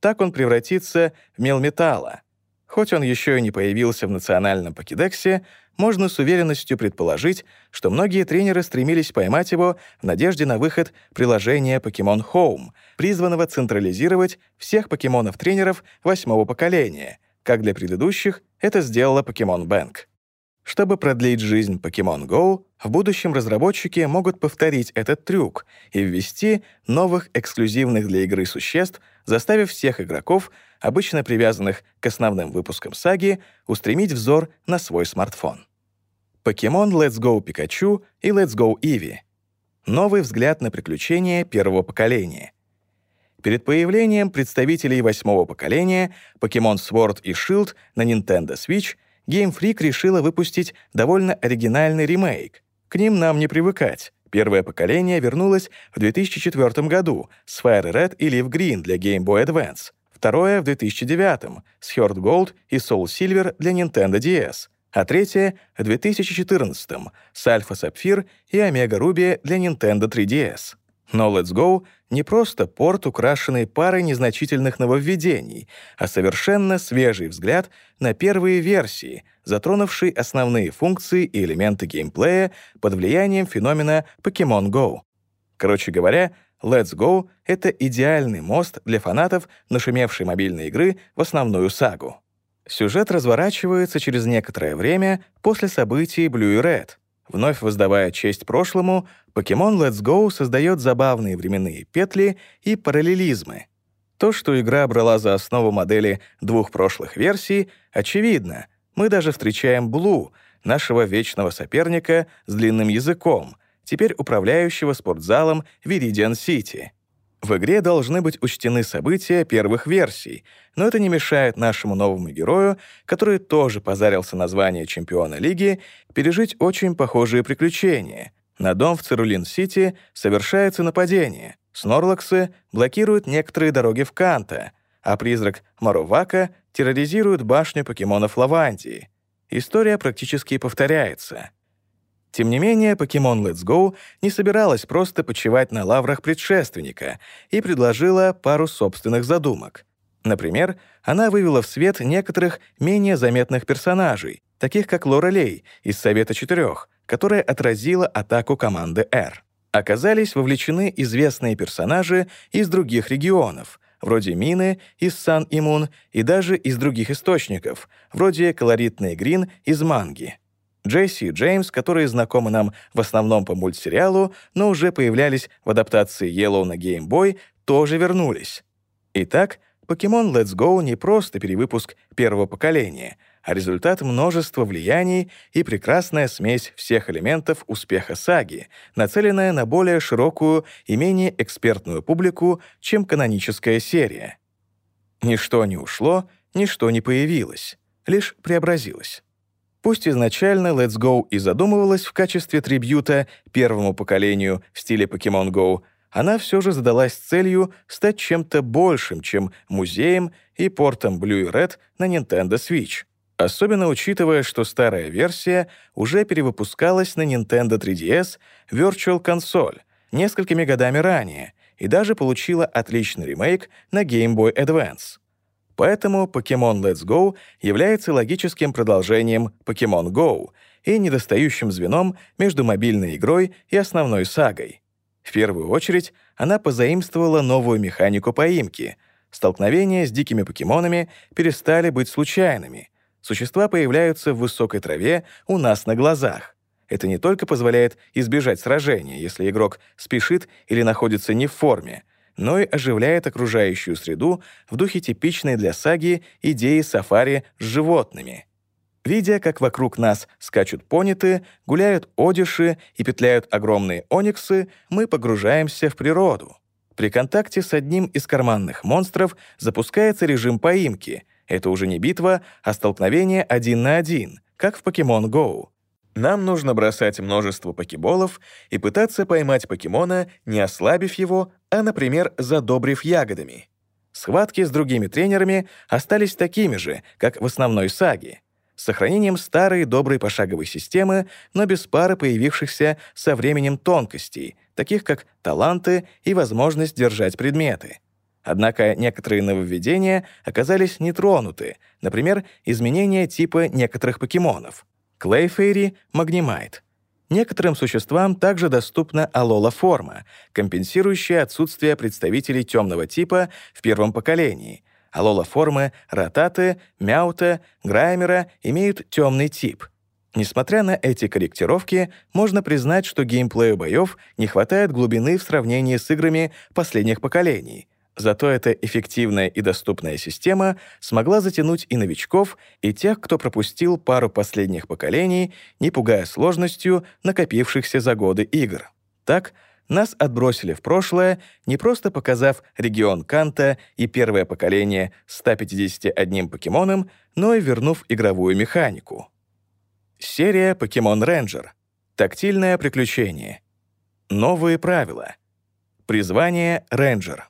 Так он превратится в мелметалла. Хоть он еще и не появился в национальном покедексе, можно с уверенностью предположить, что многие тренеры стремились поймать его в надежде на выход приложения Pokemon Home, призванного централизировать всех покемонов-тренеров восьмого поколения, как для предыдущих это сделала Pokemon Bank. Чтобы продлить жизнь Pokemon Go, в будущем разработчики могут повторить этот трюк и ввести новых эксклюзивных для игры существ, заставив всех игроков, обычно привязанных к основным выпускам саги, устремить взор на свой смартфон. Pokemon Let's Go Pikachu и Let's Go Eevee. Новый взгляд на приключения первого поколения. Перед появлением представителей восьмого поколения Pokemon Sword и Shield на Nintendo Switch Game Freak решила выпустить довольно оригинальный ремейк. К ним нам не привыкать. Первое поколение вернулось в 2004 году с Fire Red и Leaf Green для Game Boy Advance, второе — в 2009 с Heart Gold и Soul Silver для Nintendo DS — а третье — в 2014 с Alpha Sapphire и Omega Ruby для Nintendo 3DS. Но Let's Go — не просто порт, украшенный парой незначительных нововведений, а совершенно свежий взгляд на первые версии, затронувший основные функции и элементы геймплея под влиянием феномена Pokemon Go. Короче говоря, Let's Go — это идеальный мост для фанатов нашумевшей мобильной игры в основную сагу. Сюжет разворачивается через некоторое время после событий Blue и Red. Вновь воздавая честь прошлому, Pokemon Let's Go создает забавные временные петли и параллелизмы. То, что игра брала за основу модели двух прошлых версий, очевидно. Мы даже встречаем Blue, нашего вечного соперника с длинным языком, теперь управляющего спортзалом Viridian City. В игре должны быть учтены события первых версий, но это не мешает нашему новому герою, который тоже позарился на звание чемпиона лиги, пережить очень похожие приключения. На дом в Цирулин-Сити совершается нападение. Снорлаксы блокируют некоторые дороги в Канта, а призрак Марувака терроризирует башню покемонов Лавандии. История практически повторяется. Тем не менее, Pokemon Let's Go не собиралась просто почивать на лаврах предшественника и предложила пару собственных задумок. Например, она вывела в свет некоторых менее заметных персонажей, таких как Лора Лей из Совета Четырех, которая отразила атаку команды R. Оказались вовлечены известные персонажи из других регионов, вроде Мины из Сан Имун и даже из других источников, вроде колоритной Грин из манги. Джесси и Джеймс, которые знакомы нам в основном по мультсериалу, но уже появлялись в адаптации Yellow на Game Boy, тоже вернулись. Итак, Pokemon Let's Go не просто перевыпуск первого поколения, а результат множества влияний и прекрасная смесь всех элементов успеха саги, нацеленная на более широкую и менее экспертную публику, чем каноническая серия. Ничто не ушло, ничто не появилось, лишь преобразилось. Пусть изначально Let's Go и задумывалась в качестве трибьюта первому поколению в стиле Pokemon Go, она все же задалась целью стать чем-то большим, чем музеем и портом Blue и Red на Nintendo Switch. Особенно учитывая, что старая версия уже перевыпускалась на Nintendo 3DS Virtual Console несколькими годами ранее и даже получила отличный ремейк на Game Boy Advance. Поэтому Pokemon Let's Go является логическим продолжением Pokemon Go и недостающим звеном между мобильной игрой и основной сагой. В первую очередь, она позаимствовала новую механику поимки. Столкновения с дикими покемонами перестали быть случайными. Существа появляются в высокой траве у нас на глазах. Это не только позволяет избежать сражения, если игрок спешит или находится не в форме, но и оживляет окружающую среду в духе типичной для саги идеи сафари с животными. Видя, как вокруг нас скачут пониты, гуляют одиши и петляют огромные ониксы, мы погружаемся в природу. При контакте с одним из карманных монстров запускается режим поимки. Это уже не битва, а столкновение один на один, как в Pokemon Go. Нам нужно бросать множество покеболов и пытаться поймать покемона, не ослабив его, а, например, задобрив ягодами. Схватки с другими тренерами остались такими же, как в основной саге с сохранением старой доброй пошаговой системы, но без пары появившихся со временем тонкостей, таких как таланты и возможность держать предметы. Однако некоторые нововведения оказались нетронуты, например, изменение типа некоторых покемонов. Клейфейри — Магнимайт. Некоторым существам также доступна алола-форма, компенсирующая отсутствие представителей темного типа в первом поколении — Алола-формы, ротаты, мяута, граймера имеют темный тип. Несмотря на эти корректировки, можно признать, что геймплею боев не хватает глубины в сравнении с играми последних поколений. Зато эта эффективная и доступная система смогла затянуть и новичков, и тех, кто пропустил пару последних поколений, не пугая сложностью накопившихся за годы игр. Так, нас отбросили в прошлое, не просто показав регион Канта и первое поколение 151 покемоном, но и вернув игровую механику. Серия Покемон Рейнджер. Тактильное приключение. Новые правила. Призвание Рейнджер.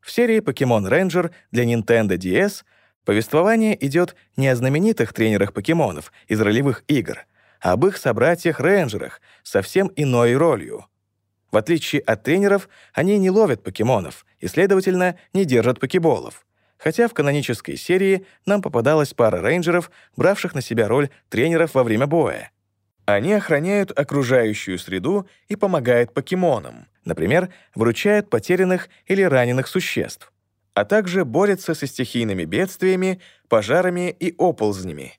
В серии Покемон Рейнджер для Nintendo DS повествование идет не о знаменитых тренерах покемонов из ролевых игр, а об их собратьях-рейнджерах совсем иной ролью — в отличие от тренеров, они не ловят покемонов и, следовательно, не держат покеболов. Хотя в канонической серии нам попадалась пара рейнджеров, бравших на себя роль тренеров во время боя. Они охраняют окружающую среду и помогают покемонам, например, выручают потерянных или раненых существ, а также борются со стихийными бедствиями, пожарами и оползнями.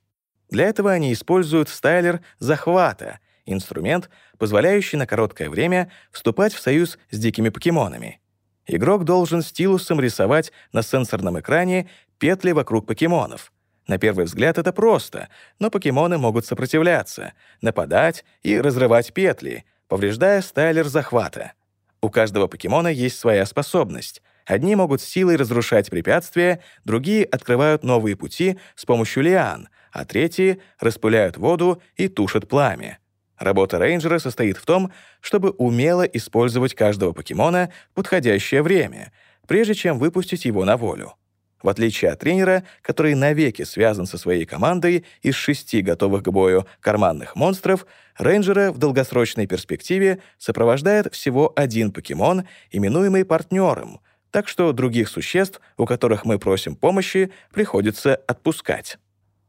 Для этого они используют стайлер захвата — инструмент, позволяющий на короткое время вступать в союз с дикими покемонами. Игрок должен стилусом рисовать на сенсорном экране петли вокруг покемонов. На первый взгляд это просто, но покемоны могут сопротивляться, нападать и разрывать петли, повреждая стайлер захвата. У каждого покемона есть своя способность. Одни могут силой разрушать препятствия, другие открывают новые пути с помощью лиан, а третьи распыляют воду и тушат пламя. Работа рейнджера состоит в том, чтобы умело использовать каждого покемона в подходящее время, прежде чем выпустить его на волю. В отличие от тренера, который навеки связан со своей командой из шести готовых к бою карманных монстров, рейнджера в долгосрочной перспективе сопровождает всего один покемон, именуемый партнером, так что других существ, у которых мы просим помощи, приходится отпускать.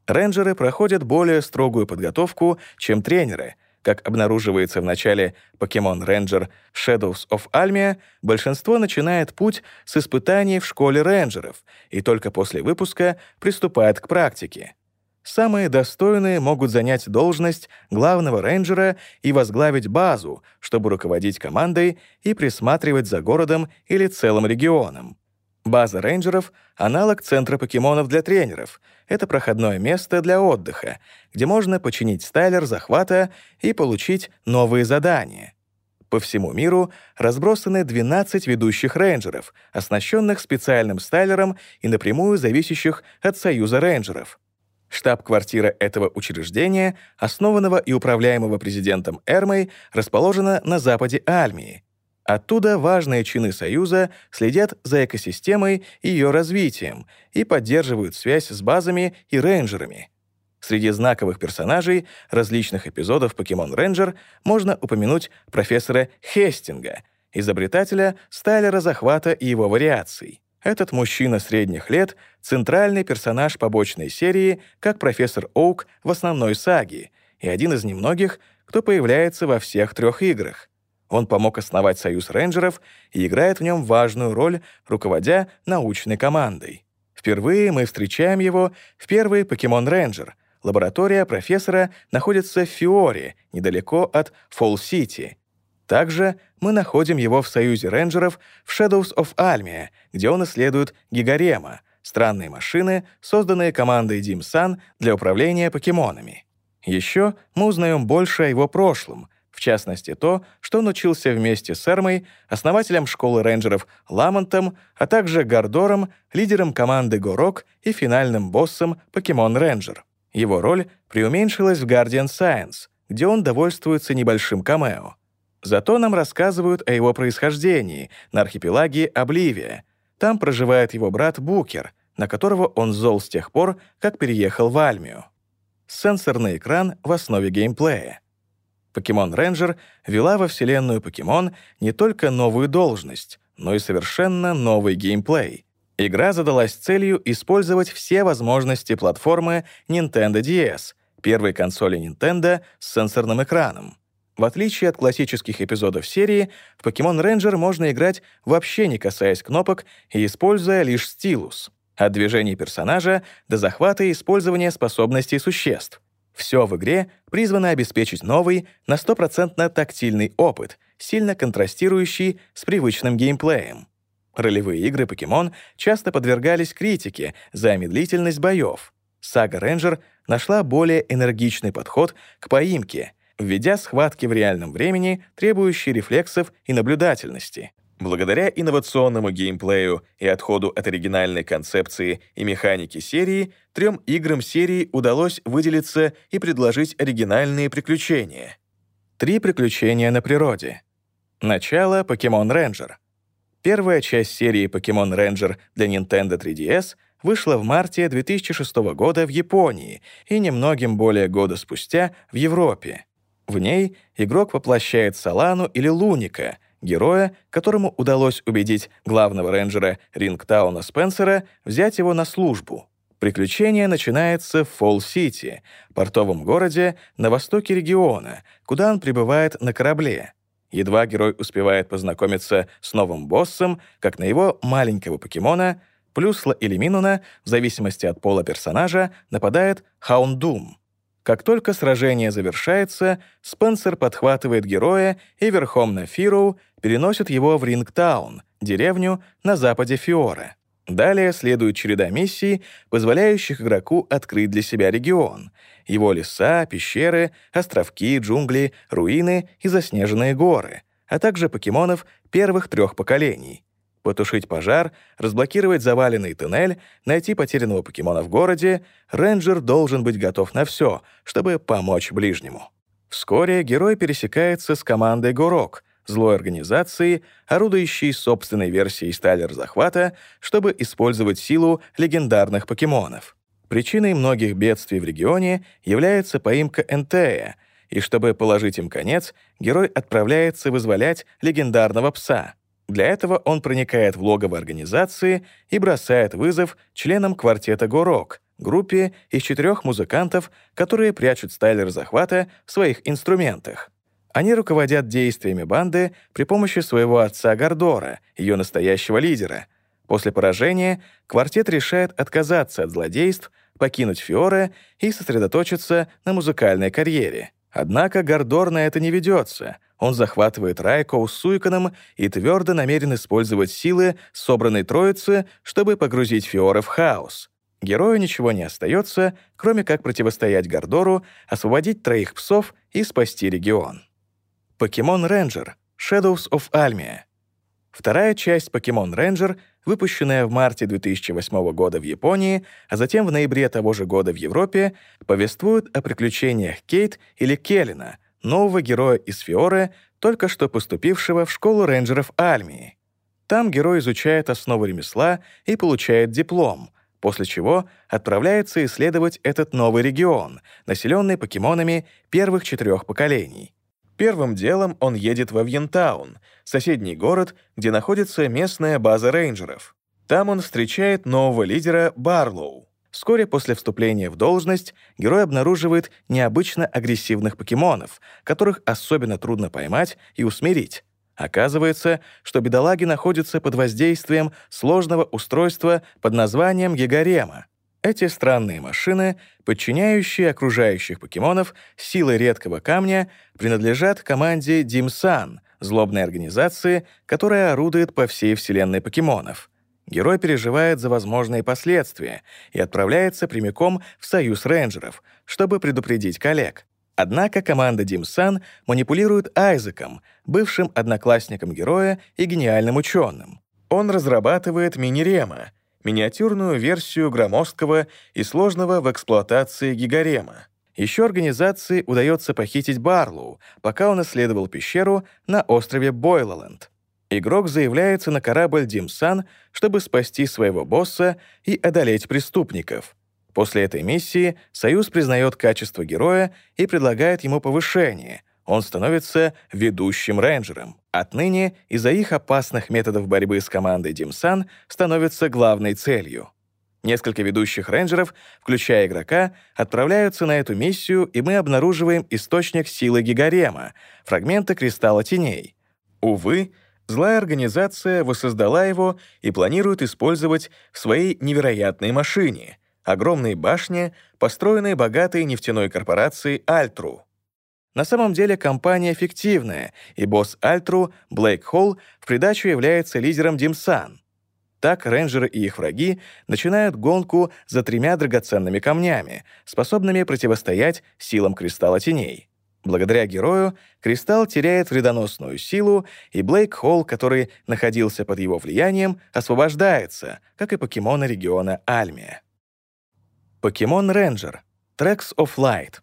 Рейнджеры проходят более строгую подготовку, чем тренеры, как обнаруживается в начале Pokemon Ranger Shadows of Almia, большинство начинает путь с испытаний в школе рейнджеров и только после выпуска приступает к практике. Самые достойные могут занять должность главного рейнджера и возглавить базу, чтобы руководить командой и присматривать за городом или целым регионом. База рейнджеров — аналог центра покемонов для тренеров. Это проходное место для отдыха, где можно починить стайлер захвата и получить новые задания. По всему миру разбросаны 12 ведущих рейнджеров, оснащенных специальным стайлером и напрямую зависящих от Союза рейнджеров. Штаб-квартира этого учреждения, основанного и управляемого президентом Эрмой, расположена на западе Альмии — Оттуда важные чины Союза следят за экосистемой и ее развитием и поддерживают связь с базами и рейнджерами. Среди знаковых персонажей различных эпизодов Pokemon Ranger можно упомянуть профессора Хестинга, изобретателя стайлера захвата и его вариаций. Этот мужчина средних лет — центральный персонаж побочной серии, как профессор Оук в основной саге, и один из немногих, кто появляется во всех трех играх. Он помог основать Союз рейнджеров и играет в нем важную роль, руководя научной командой. Впервые мы встречаем его в первый Pokémon Ranger. Лаборатория профессора находится в Фиоре, недалеко от Фолл-Сити. Также мы находим его в Союзе рейнджеров в Shadows of Almia, где он исследует Гигаремо, странные машины, созданные командой Dim Sun для управления покемонами. Еще мы узнаем больше о его прошлом, в частности то, что он учился вместе с Эрмой, основателем школы рейнджеров Ламонтом, а также Гордором, лидером команды Go-Rock и финальным боссом Pokémon Ranger. Его роль преуменьшилась в Guardian Science, где он довольствуется небольшим камео. Зато нам рассказывают о его происхождении на архипелаге Обливия. Там проживает его брат Букер, на которого он зол с тех пор, как переехал в Альмию. Сенсорный экран в основе геймплея. Покемон Рейнджер вела во вселенную Покемон не только новую должность, но и совершенно новый геймплей. Игра задалась целью использовать все возможности платформы Nintendo DS, первой консоли Nintendo с сенсорным экраном. В отличие от классических эпизодов серии, в Покемон Рейнджер можно играть вообще не касаясь кнопок и используя лишь стилус. От движений персонажа до захвата и использования способностей существ. Все в игре призвано обеспечить новый, на стопроцентно тактильный опыт, сильно контрастирующий с привычным геймплеем. Ролевые игры Покемон часто подвергались критике за медлительность боев. Сага Рейнджер нашла более энергичный подход к поимке, введя схватки в реальном времени, требующие рефлексов и наблюдательности. Благодаря инновационному геймплею и отходу от оригинальной концепции и механики серии, трем играм серии удалось выделиться и предложить оригинальные приключения. Три приключения на природе. Начало Pokémon Ranger. Первая часть серии Pokémon Ranger для Nintendo 3DS вышла в марте 2006 года в Японии и немногим более года спустя в Европе. В ней игрок воплощает Салану или Луника — героя, которому удалось убедить главного рейнджера Рингтауна Спенсера взять его на службу. Приключение начинается в Фолл-Сити, портовом городе на востоке региона, куда он прибывает на корабле. Едва герой успевает познакомиться с новым боссом, как на его маленького покемона, плюсла или минуна, в зависимости от пола персонажа, нападает Хаундум — как только сражение завершается, Спенсер подхватывает героя и верхом на Фироу переносит его в Рингтаун, деревню на западе Фиора. Далее следует череда миссий, позволяющих игроку открыть для себя регион. Его леса, пещеры, островки, джунгли, руины и заснеженные горы, а также покемонов первых трех поколений — потушить пожар, разблокировать заваленный туннель, найти потерянного покемона в городе, рейнджер должен быть готов на все, чтобы помочь ближнему. Вскоре герой пересекается с командой Гурок, злой организации, орудующей собственной версией стайлер-захвата, чтобы использовать силу легендарных покемонов. Причиной многих бедствий в регионе является поимка Энтея, и чтобы положить им конец, герой отправляется вызволять легендарного пса — для этого он проникает в логово организации и бросает вызов членам квартета «Горок», группе из четырех музыкантов, которые прячут стайлер захвата в своих инструментах. Они руководят действиями банды при помощи своего отца Гордора, ее настоящего лидера. После поражения квартет решает отказаться от злодейств, покинуть Фиоре и сосредоточиться на музыкальной карьере. Однако Гордор на это не ведется — он захватывает Райко с Суйканом и твердо намерен использовать силы собранной троицы, чтобы погрузить Фиора в хаос. Герою ничего не остается, кроме как противостоять Гордору, освободить троих псов и спасти регион. Покемон Рейнджер Shadows of Almia. Вторая часть Покемон Рейнджер, выпущенная в марте 2008 года в Японии, а затем в ноябре того же года в Европе, повествует о приключениях Кейт или Келлина, нового героя из Фиоры, только что поступившего в школу рейнджеров Альмии. Там герой изучает основы ремесла и получает диплом, после чего отправляется исследовать этот новый регион, населенный покемонами первых четырех поколений. Первым делом он едет во Вьентаун, соседний город, где находится местная база рейнджеров. Там он встречает нового лидера Барлоу. Вскоре после вступления в должность герой обнаруживает необычно агрессивных покемонов, которых особенно трудно поймать и усмирить. Оказывается, что бедолаги находятся под воздействием сложного устройства под названием Гигарема. Эти странные машины, подчиняющие окружающих покемонов силой редкого камня, принадлежат команде Димсан, злобной организации, которая орудует по всей вселенной покемонов — Герой переживает за возможные последствия и отправляется прямиком в Союз рейнджеров, чтобы предупредить коллег. Однако команда Димсан манипулирует Айзеком, бывшим одноклассником героя и гениальным ученым. Он разрабатывает мини-рема, миниатюрную версию громоздкого и сложного в эксплуатации гигарема. Еще организации удается похитить Барлоу, пока он исследовал пещеру на острове Бойлоленд. Игрок заявляется на корабль Димсан, чтобы спасти своего босса и одолеть преступников. После этой миссии Союз признает качество героя и предлагает ему повышение. Он становится ведущим рейнджером. Отныне из-за их опасных методов борьбы с командой Димсан становится главной целью. Несколько ведущих рейнджеров, включая игрока, отправляются на эту миссию, и мы обнаруживаем источник силы Гигарема, фрагменты Кристалла Теней. Увы, злая организация воссоздала его и планирует использовать в своей невероятной машине — огромной башне, построенной богатой нефтяной корпорацией «Альтру». На самом деле компания фиктивная, и босс Альтру, Блейк Холл, в придачу является лидером Димсан. Так рейнджеры и их враги начинают гонку за тремя драгоценными камнями, способными противостоять силам Кристалла Теней. Благодаря герою Кристалл теряет вредоносную силу, и Блейк Холл, который находился под его влиянием, освобождается, как и покемоны региона Альмия. Покемон Рейнджер. Tracks of Light.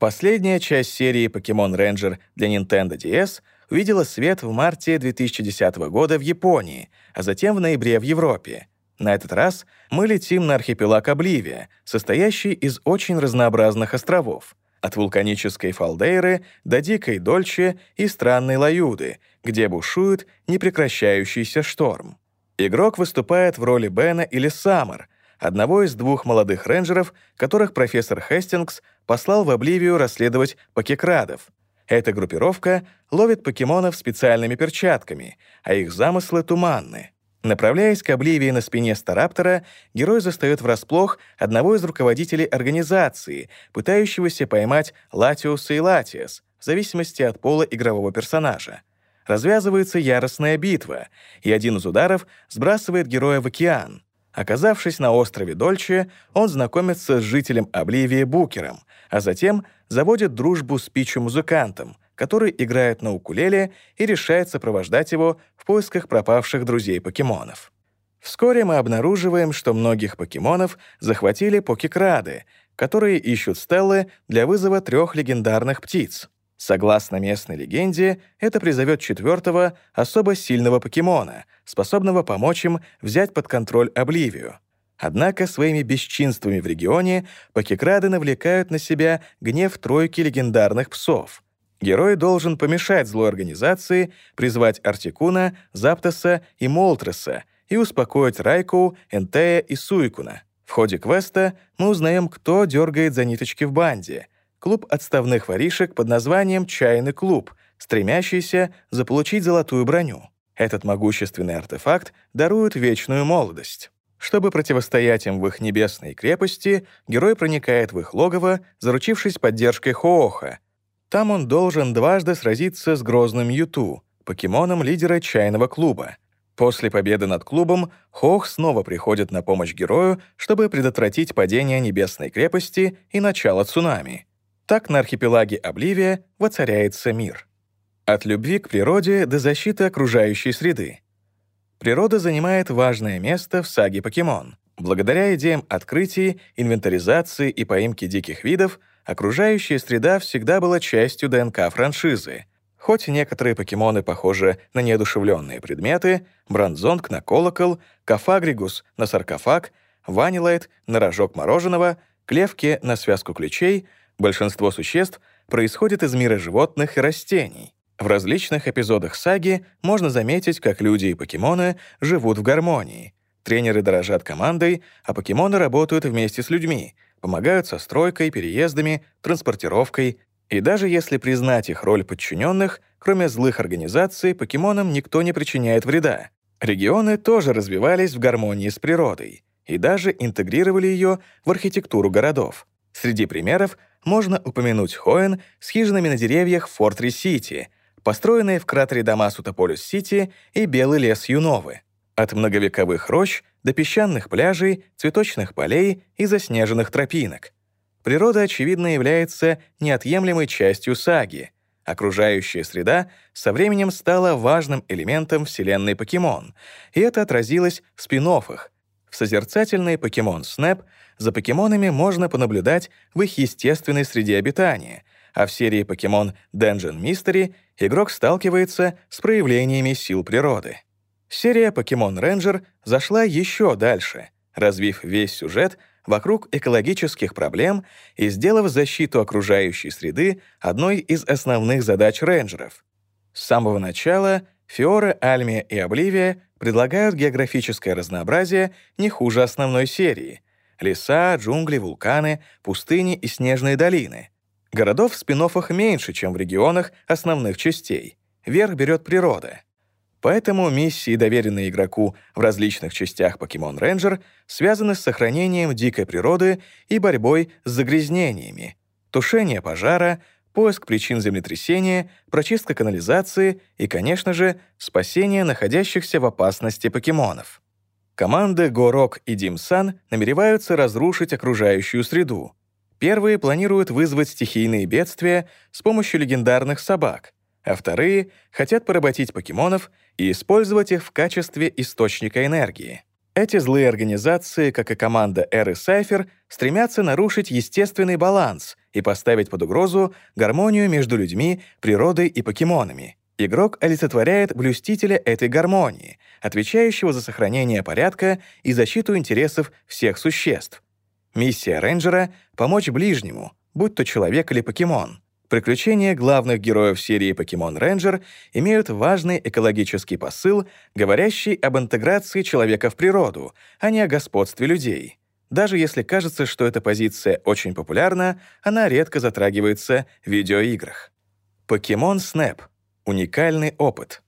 Последняя часть серии Покемон Рейнджер для Nintendo DS увидела свет в марте 2010 года в Японии, а затем в ноябре в Европе. На этот раз мы летим на архипелаг Обливия, состоящий из очень разнообразных островов, от вулканической Фалдейры до дикой Дольче и странной Лаюды, где бушует непрекращающийся шторм. Игрок выступает в роли Бена или Саммер, одного из двух молодых рейнджеров, которых профессор Хестингс послал в Обливию расследовать покекрадов, эта группировка ловит покемонов специальными перчатками, а их замыслы туманны. Направляясь к Обливии на спине Стараптора, герой застаёт врасплох одного из руководителей организации, пытающегося поймать Латиуса и Латиас, в зависимости от пола игрового персонажа. Развязывается яростная битва, и один из ударов сбрасывает героя в океан. Оказавшись на острове Дольче, он знакомится с жителем Обливии Букером, а затем заводит дружбу с Пичу-музыкантом, который играет на укулеле и решает сопровождать его в поисках пропавших друзей-покемонов. Вскоре мы обнаруживаем, что многих покемонов захватили покекрады, которые ищут стеллы для вызова трех легендарных птиц. Согласно местной легенде, это призовет четвертого особо сильного покемона, способного помочь им взять под контроль Обливию. Однако своими бесчинствами в регионе покекрады навлекают на себя гнев тройки легендарных псов. Герой должен помешать злой организации, призвать Артикуна, Заптоса и Молтреса и успокоить Райку, Энтея и Суикуна. В ходе квеста мы узнаем, кто дергает за ниточки в банде. Клуб отставных воришек под названием «Чайный клуб», стремящийся заполучить золотую броню. Этот могущественный артефакт дарует вечную молодость. Чтобы противостоять им в их небесной крепости, герой проникает в их логово, заручившись поддержкой Хооха. Там он должен дважды сразиться с грозным Юту, покемоном лидера чайного клуба. После победы над клубом Хоох снова приходит на помощь герою, чтобы предотвратить падение небесной крепости и начало цунами. Так на архипелаге Обливия воцаряется мир. От любви к природе до защиты окружающей среды — природа занимает важное место в саге «Покемон». Благодаря идеям открытий, инвентаризации и поимки диких видов, окружающая среда всегда была частью ДНК франшизы. Хоть некоторые покемоны похожи на неодушевленные предметы, Бранзонг на колокол, Кафагригус на саркофаг, Ванилайт на рожок мороженого, Клевки на связку ключей, большинство существ происходит из мира животных и растений. В различных эпизодах саги можно заметить, как люди и покемоны живут в гармонии. Тренеры дорожат командой, а покемоны работают вместе с людьми, помогают со стройкой, переездами, транспортировкой. И даже если признать их роль подчиненных, кроме злых организаций, покемонам никто не причиняет вреда. Регионы тоже развивались в гармонии с природой и даже интегрировали ее в архитектуру городов. Среди примеров можно упомянуть Хоэн с хижинами на деревьях в Форт-Сити — построенные в кратере дома Сутополис-Сити и Белый лес Юновы. от многовековых рощ до песчаных пляжей, цветочных полей и заснеженных тропинок. Природа, очевидно, является неотъемлемой частью саги. Окружающая среда со временем стала важным элементом вселенной покемон, и это отразилось в спин -оффах. В созерцательной покемон Snap за покемонами можно понаблюдать в их естественной среде обитания, а в серии покемон Dungeon Mystery игрок сталкивается с проявлениями сил природы. Серия Покемон Рейнджер зашла еще дальше, развив весь сюжет вокруг экологических проблем и сделав защиту окружающей среды одной из основных задач рейнджеров. С самого начала Фиора, Альмия и Обливия предлагают географическое разнообразие не хуже основной серии — леса, джунгли, вулканы, пустыни и снежные долины. Городов в спин меньше, чем в регионах основных частей. Верх берет природа — Поэтому миссии, доверенные игроку в различных частях Pokemon Ranger, связаны с сохранением дикой природы и борьбой с загрязнениями, тушение пожара, поиск причин землетрясения, прочистка канализации и, конечно же, спасение находящихся в опасности покемонов. Команды Горок и Димсан намереваются разрушить окружающую среду. Первые планируют вызвать стихийные бедствия с помощью легендарных собак — а вторые хотят поработить покемонов и использовать их в качестве источника энергии. Эти злые организации, как и команда Эры Сайфер, стремятся нарушить естественный баланс и поставить под угрозу гармонию между людьми, природой и покемонами. Игрок олицетворяет блюстителя этой гармонии, отвечающего за сохранение порядка и защиту интересов всех существ. Миссия рейнджера — помочь ближнему, будь то человек или покемон — Приключения главных героев серии Покемон Рейнджер имеют важный экологический посыл, говорящий об интеграции человека в природу, а не о господстве людей. Даже если кажется, что эта позиция очень популярна, она редко затрагивается в видеоиграх. Покемон Snap — уникальный опыт.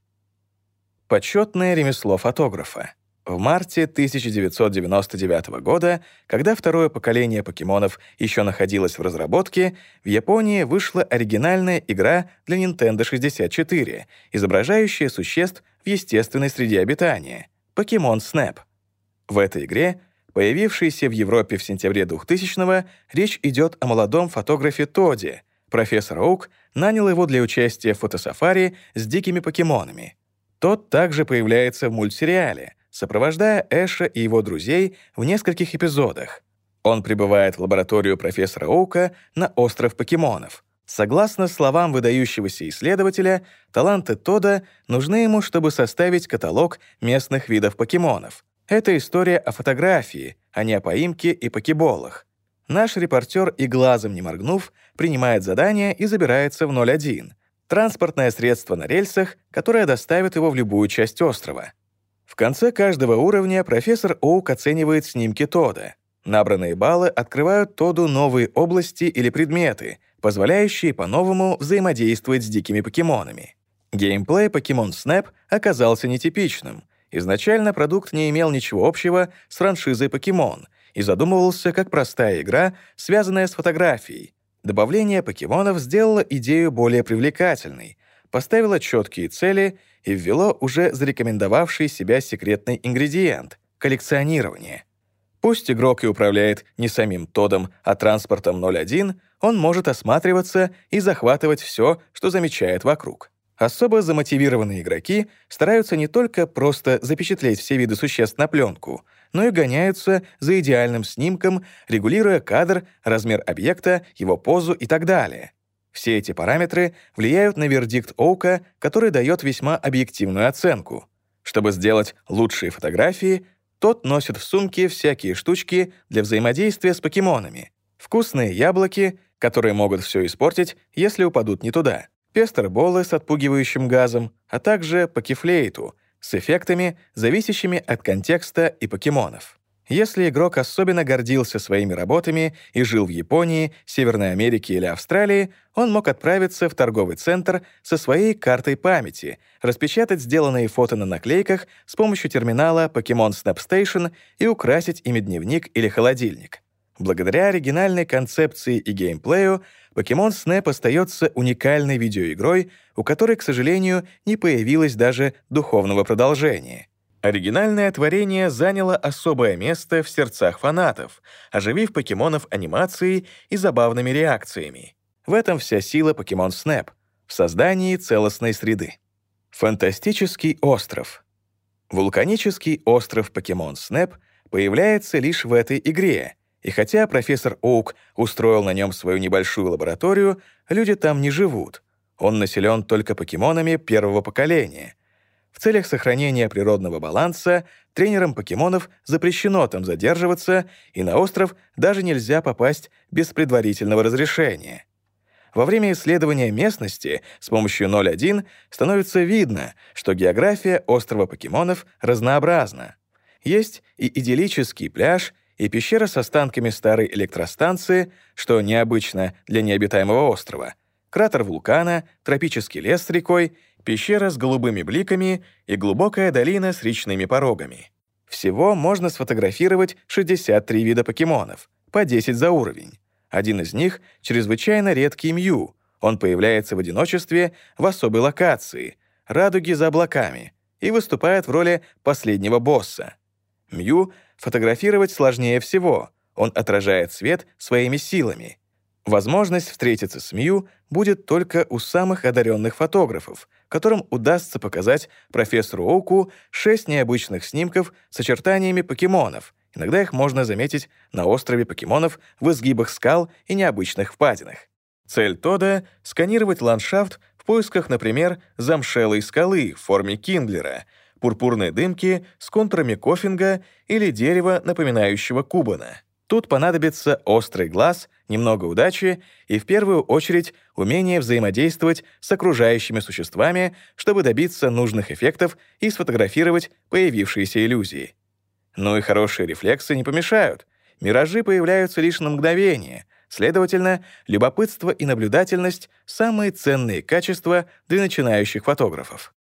Почетное ремесло фотографа. В марте 1999 года, когда второе поколение покемонов еще находилось в разработке, в Японии вышла оригинальная игра для Nintendo 64, изображающая существ в естественной среде обитания — Покемон Snap. В этой игре, появившейся в Европе в сентябре 2000-го, речь идет о молодом фотографе Тоди. Профессор Оук нанял его для участия в фотосафари с дикими покемонами. Тот также появляется в мультсериале — сопровождая Эша и его друзей в нескольких эпизодах. Он прибывает в лабораторию профессора Оука на остров покемонов. Согласно словам выдающегося исследователя, таланты Тода нужны ему, чтобы составить каталог местных видов покемонов. Это история о фотографии, а не о поимке и покеболах. Наш репортер и глазом не моргнув, принимает задание и забирается в 01 — транспортное средство на рельсах, которое доставит его в любую часть острова. В конце каждого уровня профессор Оук оценивает снимки Тода. Набранные баллы открывают Тоду новые области или предметы, позволяющие по-новому взаимодействовать с дикими покемонами. Геймплей Pokemon Snap оказался нетипичным. Изначально продукт не имел ничего общего с франшизой Pokemon и задумывался как простая игра, связанная с фотографией. Добавление покемонов сделало идею более привлекательной, поставило четкие цели — и ввело уже зарекомендовавший себя секретный ингредиент — коллекционирование. Пусть игрок и управляет не самим Тодом, а транспортом 01, он может осматриваться и захватывать все, что замечает вокруг. Особо замотивированные игроки стараются не только просто запечатлеть все виды существ на пленку, но и гоняются за идеальным снимком, регулируя кадр, размер объекта, его позу и так далее. Все эти параметры влияют на вердикт Оука, который дает весьма объективную оценку. Чтобы сделать лучшие фотографии, тот носит в сумке всякие штучки для взаимодействия с покемонами. Вкусные яблоки, которые могут все испортить, если упадут не туда. Пестерболы с отпугивающим газом, а также покефлейту с эффектами, зависящими от контекста и покемонов. Если игрок особенно гордился своими работами и жил в Японии, Северной Америке или Австралии, он мог отправиться в торговый центр со своей картой памяти, распечатать сделанные фото на наклейках с помощью терминала Pokemon Snap Station и украсить ими дневник или холодильник. Благодаря оригинальной концепции и геймплею, Pokemon Snap остается уникальной видеоигрой, у которой, к сожалению, не появилось даже духовного продолжения. Оригинальное творение заняло особое место в сердцах фанатов, оживив покемонов анимацией и забавными реакциями. В этом вся сила Pokemon Snap — в создании целостной среды. Фантастический остров. Вулканический остров Pokemon Snap появляется лишь в этой игре, и хотя профессор Оук устроил на нем свою небольшую лабораторию, люди там не живут. Он населен только покемонами первого поколения — в целях сохранения природного баланса тренерам покемонов запрещено там задерживаться, и на остров даже нельзя попасть без предварительного разрешения. Во время исследования местности с помощью 0.1 становится видно, что география острова покемонов разнообразна. Есть и идиллический пляж, и пещера с останками старой электростанции, что необычно для необитаемого острова, кратер вулкана, тропический лес с рекой пещера с голубыми бликами и глубокая долина с речными порогами. Всего можно сфотографировать 63 вида покемонов, по 10 за уровень. Один из них — чрезвычайно редкий Мью. Он появляется в одиночестве в особой локации — радуги за облаками, и выступает в роли последнего босса. Мью фотографировать сложнее всего. Он отражает свет своими силами. Возможность встретиться с Мью будет только у самых одаренных фотографов, которым удастся показать профессору Оуку шесть необычных снимков с очертаниями покемонов. Иногда их можно заметить на острове покемонов в изгибах скал и необычных впадинах. Цель Тода — сканировать ландшафт в поисках, например, замшелой скалы в форме киндлера, пурпурной дымки с контурами кофинга или дерева, напоминающего кубана. Тут понадобится острый глаз, немного удачи и, в первую очередь, умение взаимодействовать с окружающими существами, чтобы добиться нужных эффектов и сфотографировать появившиеся иллюзии. Ну и хорошие рефлексы не помешают. Миражи появляются лишь на мгновение. Следовательно, любопытство и наблюдательность — самые ценные качества для начинающих фотографов.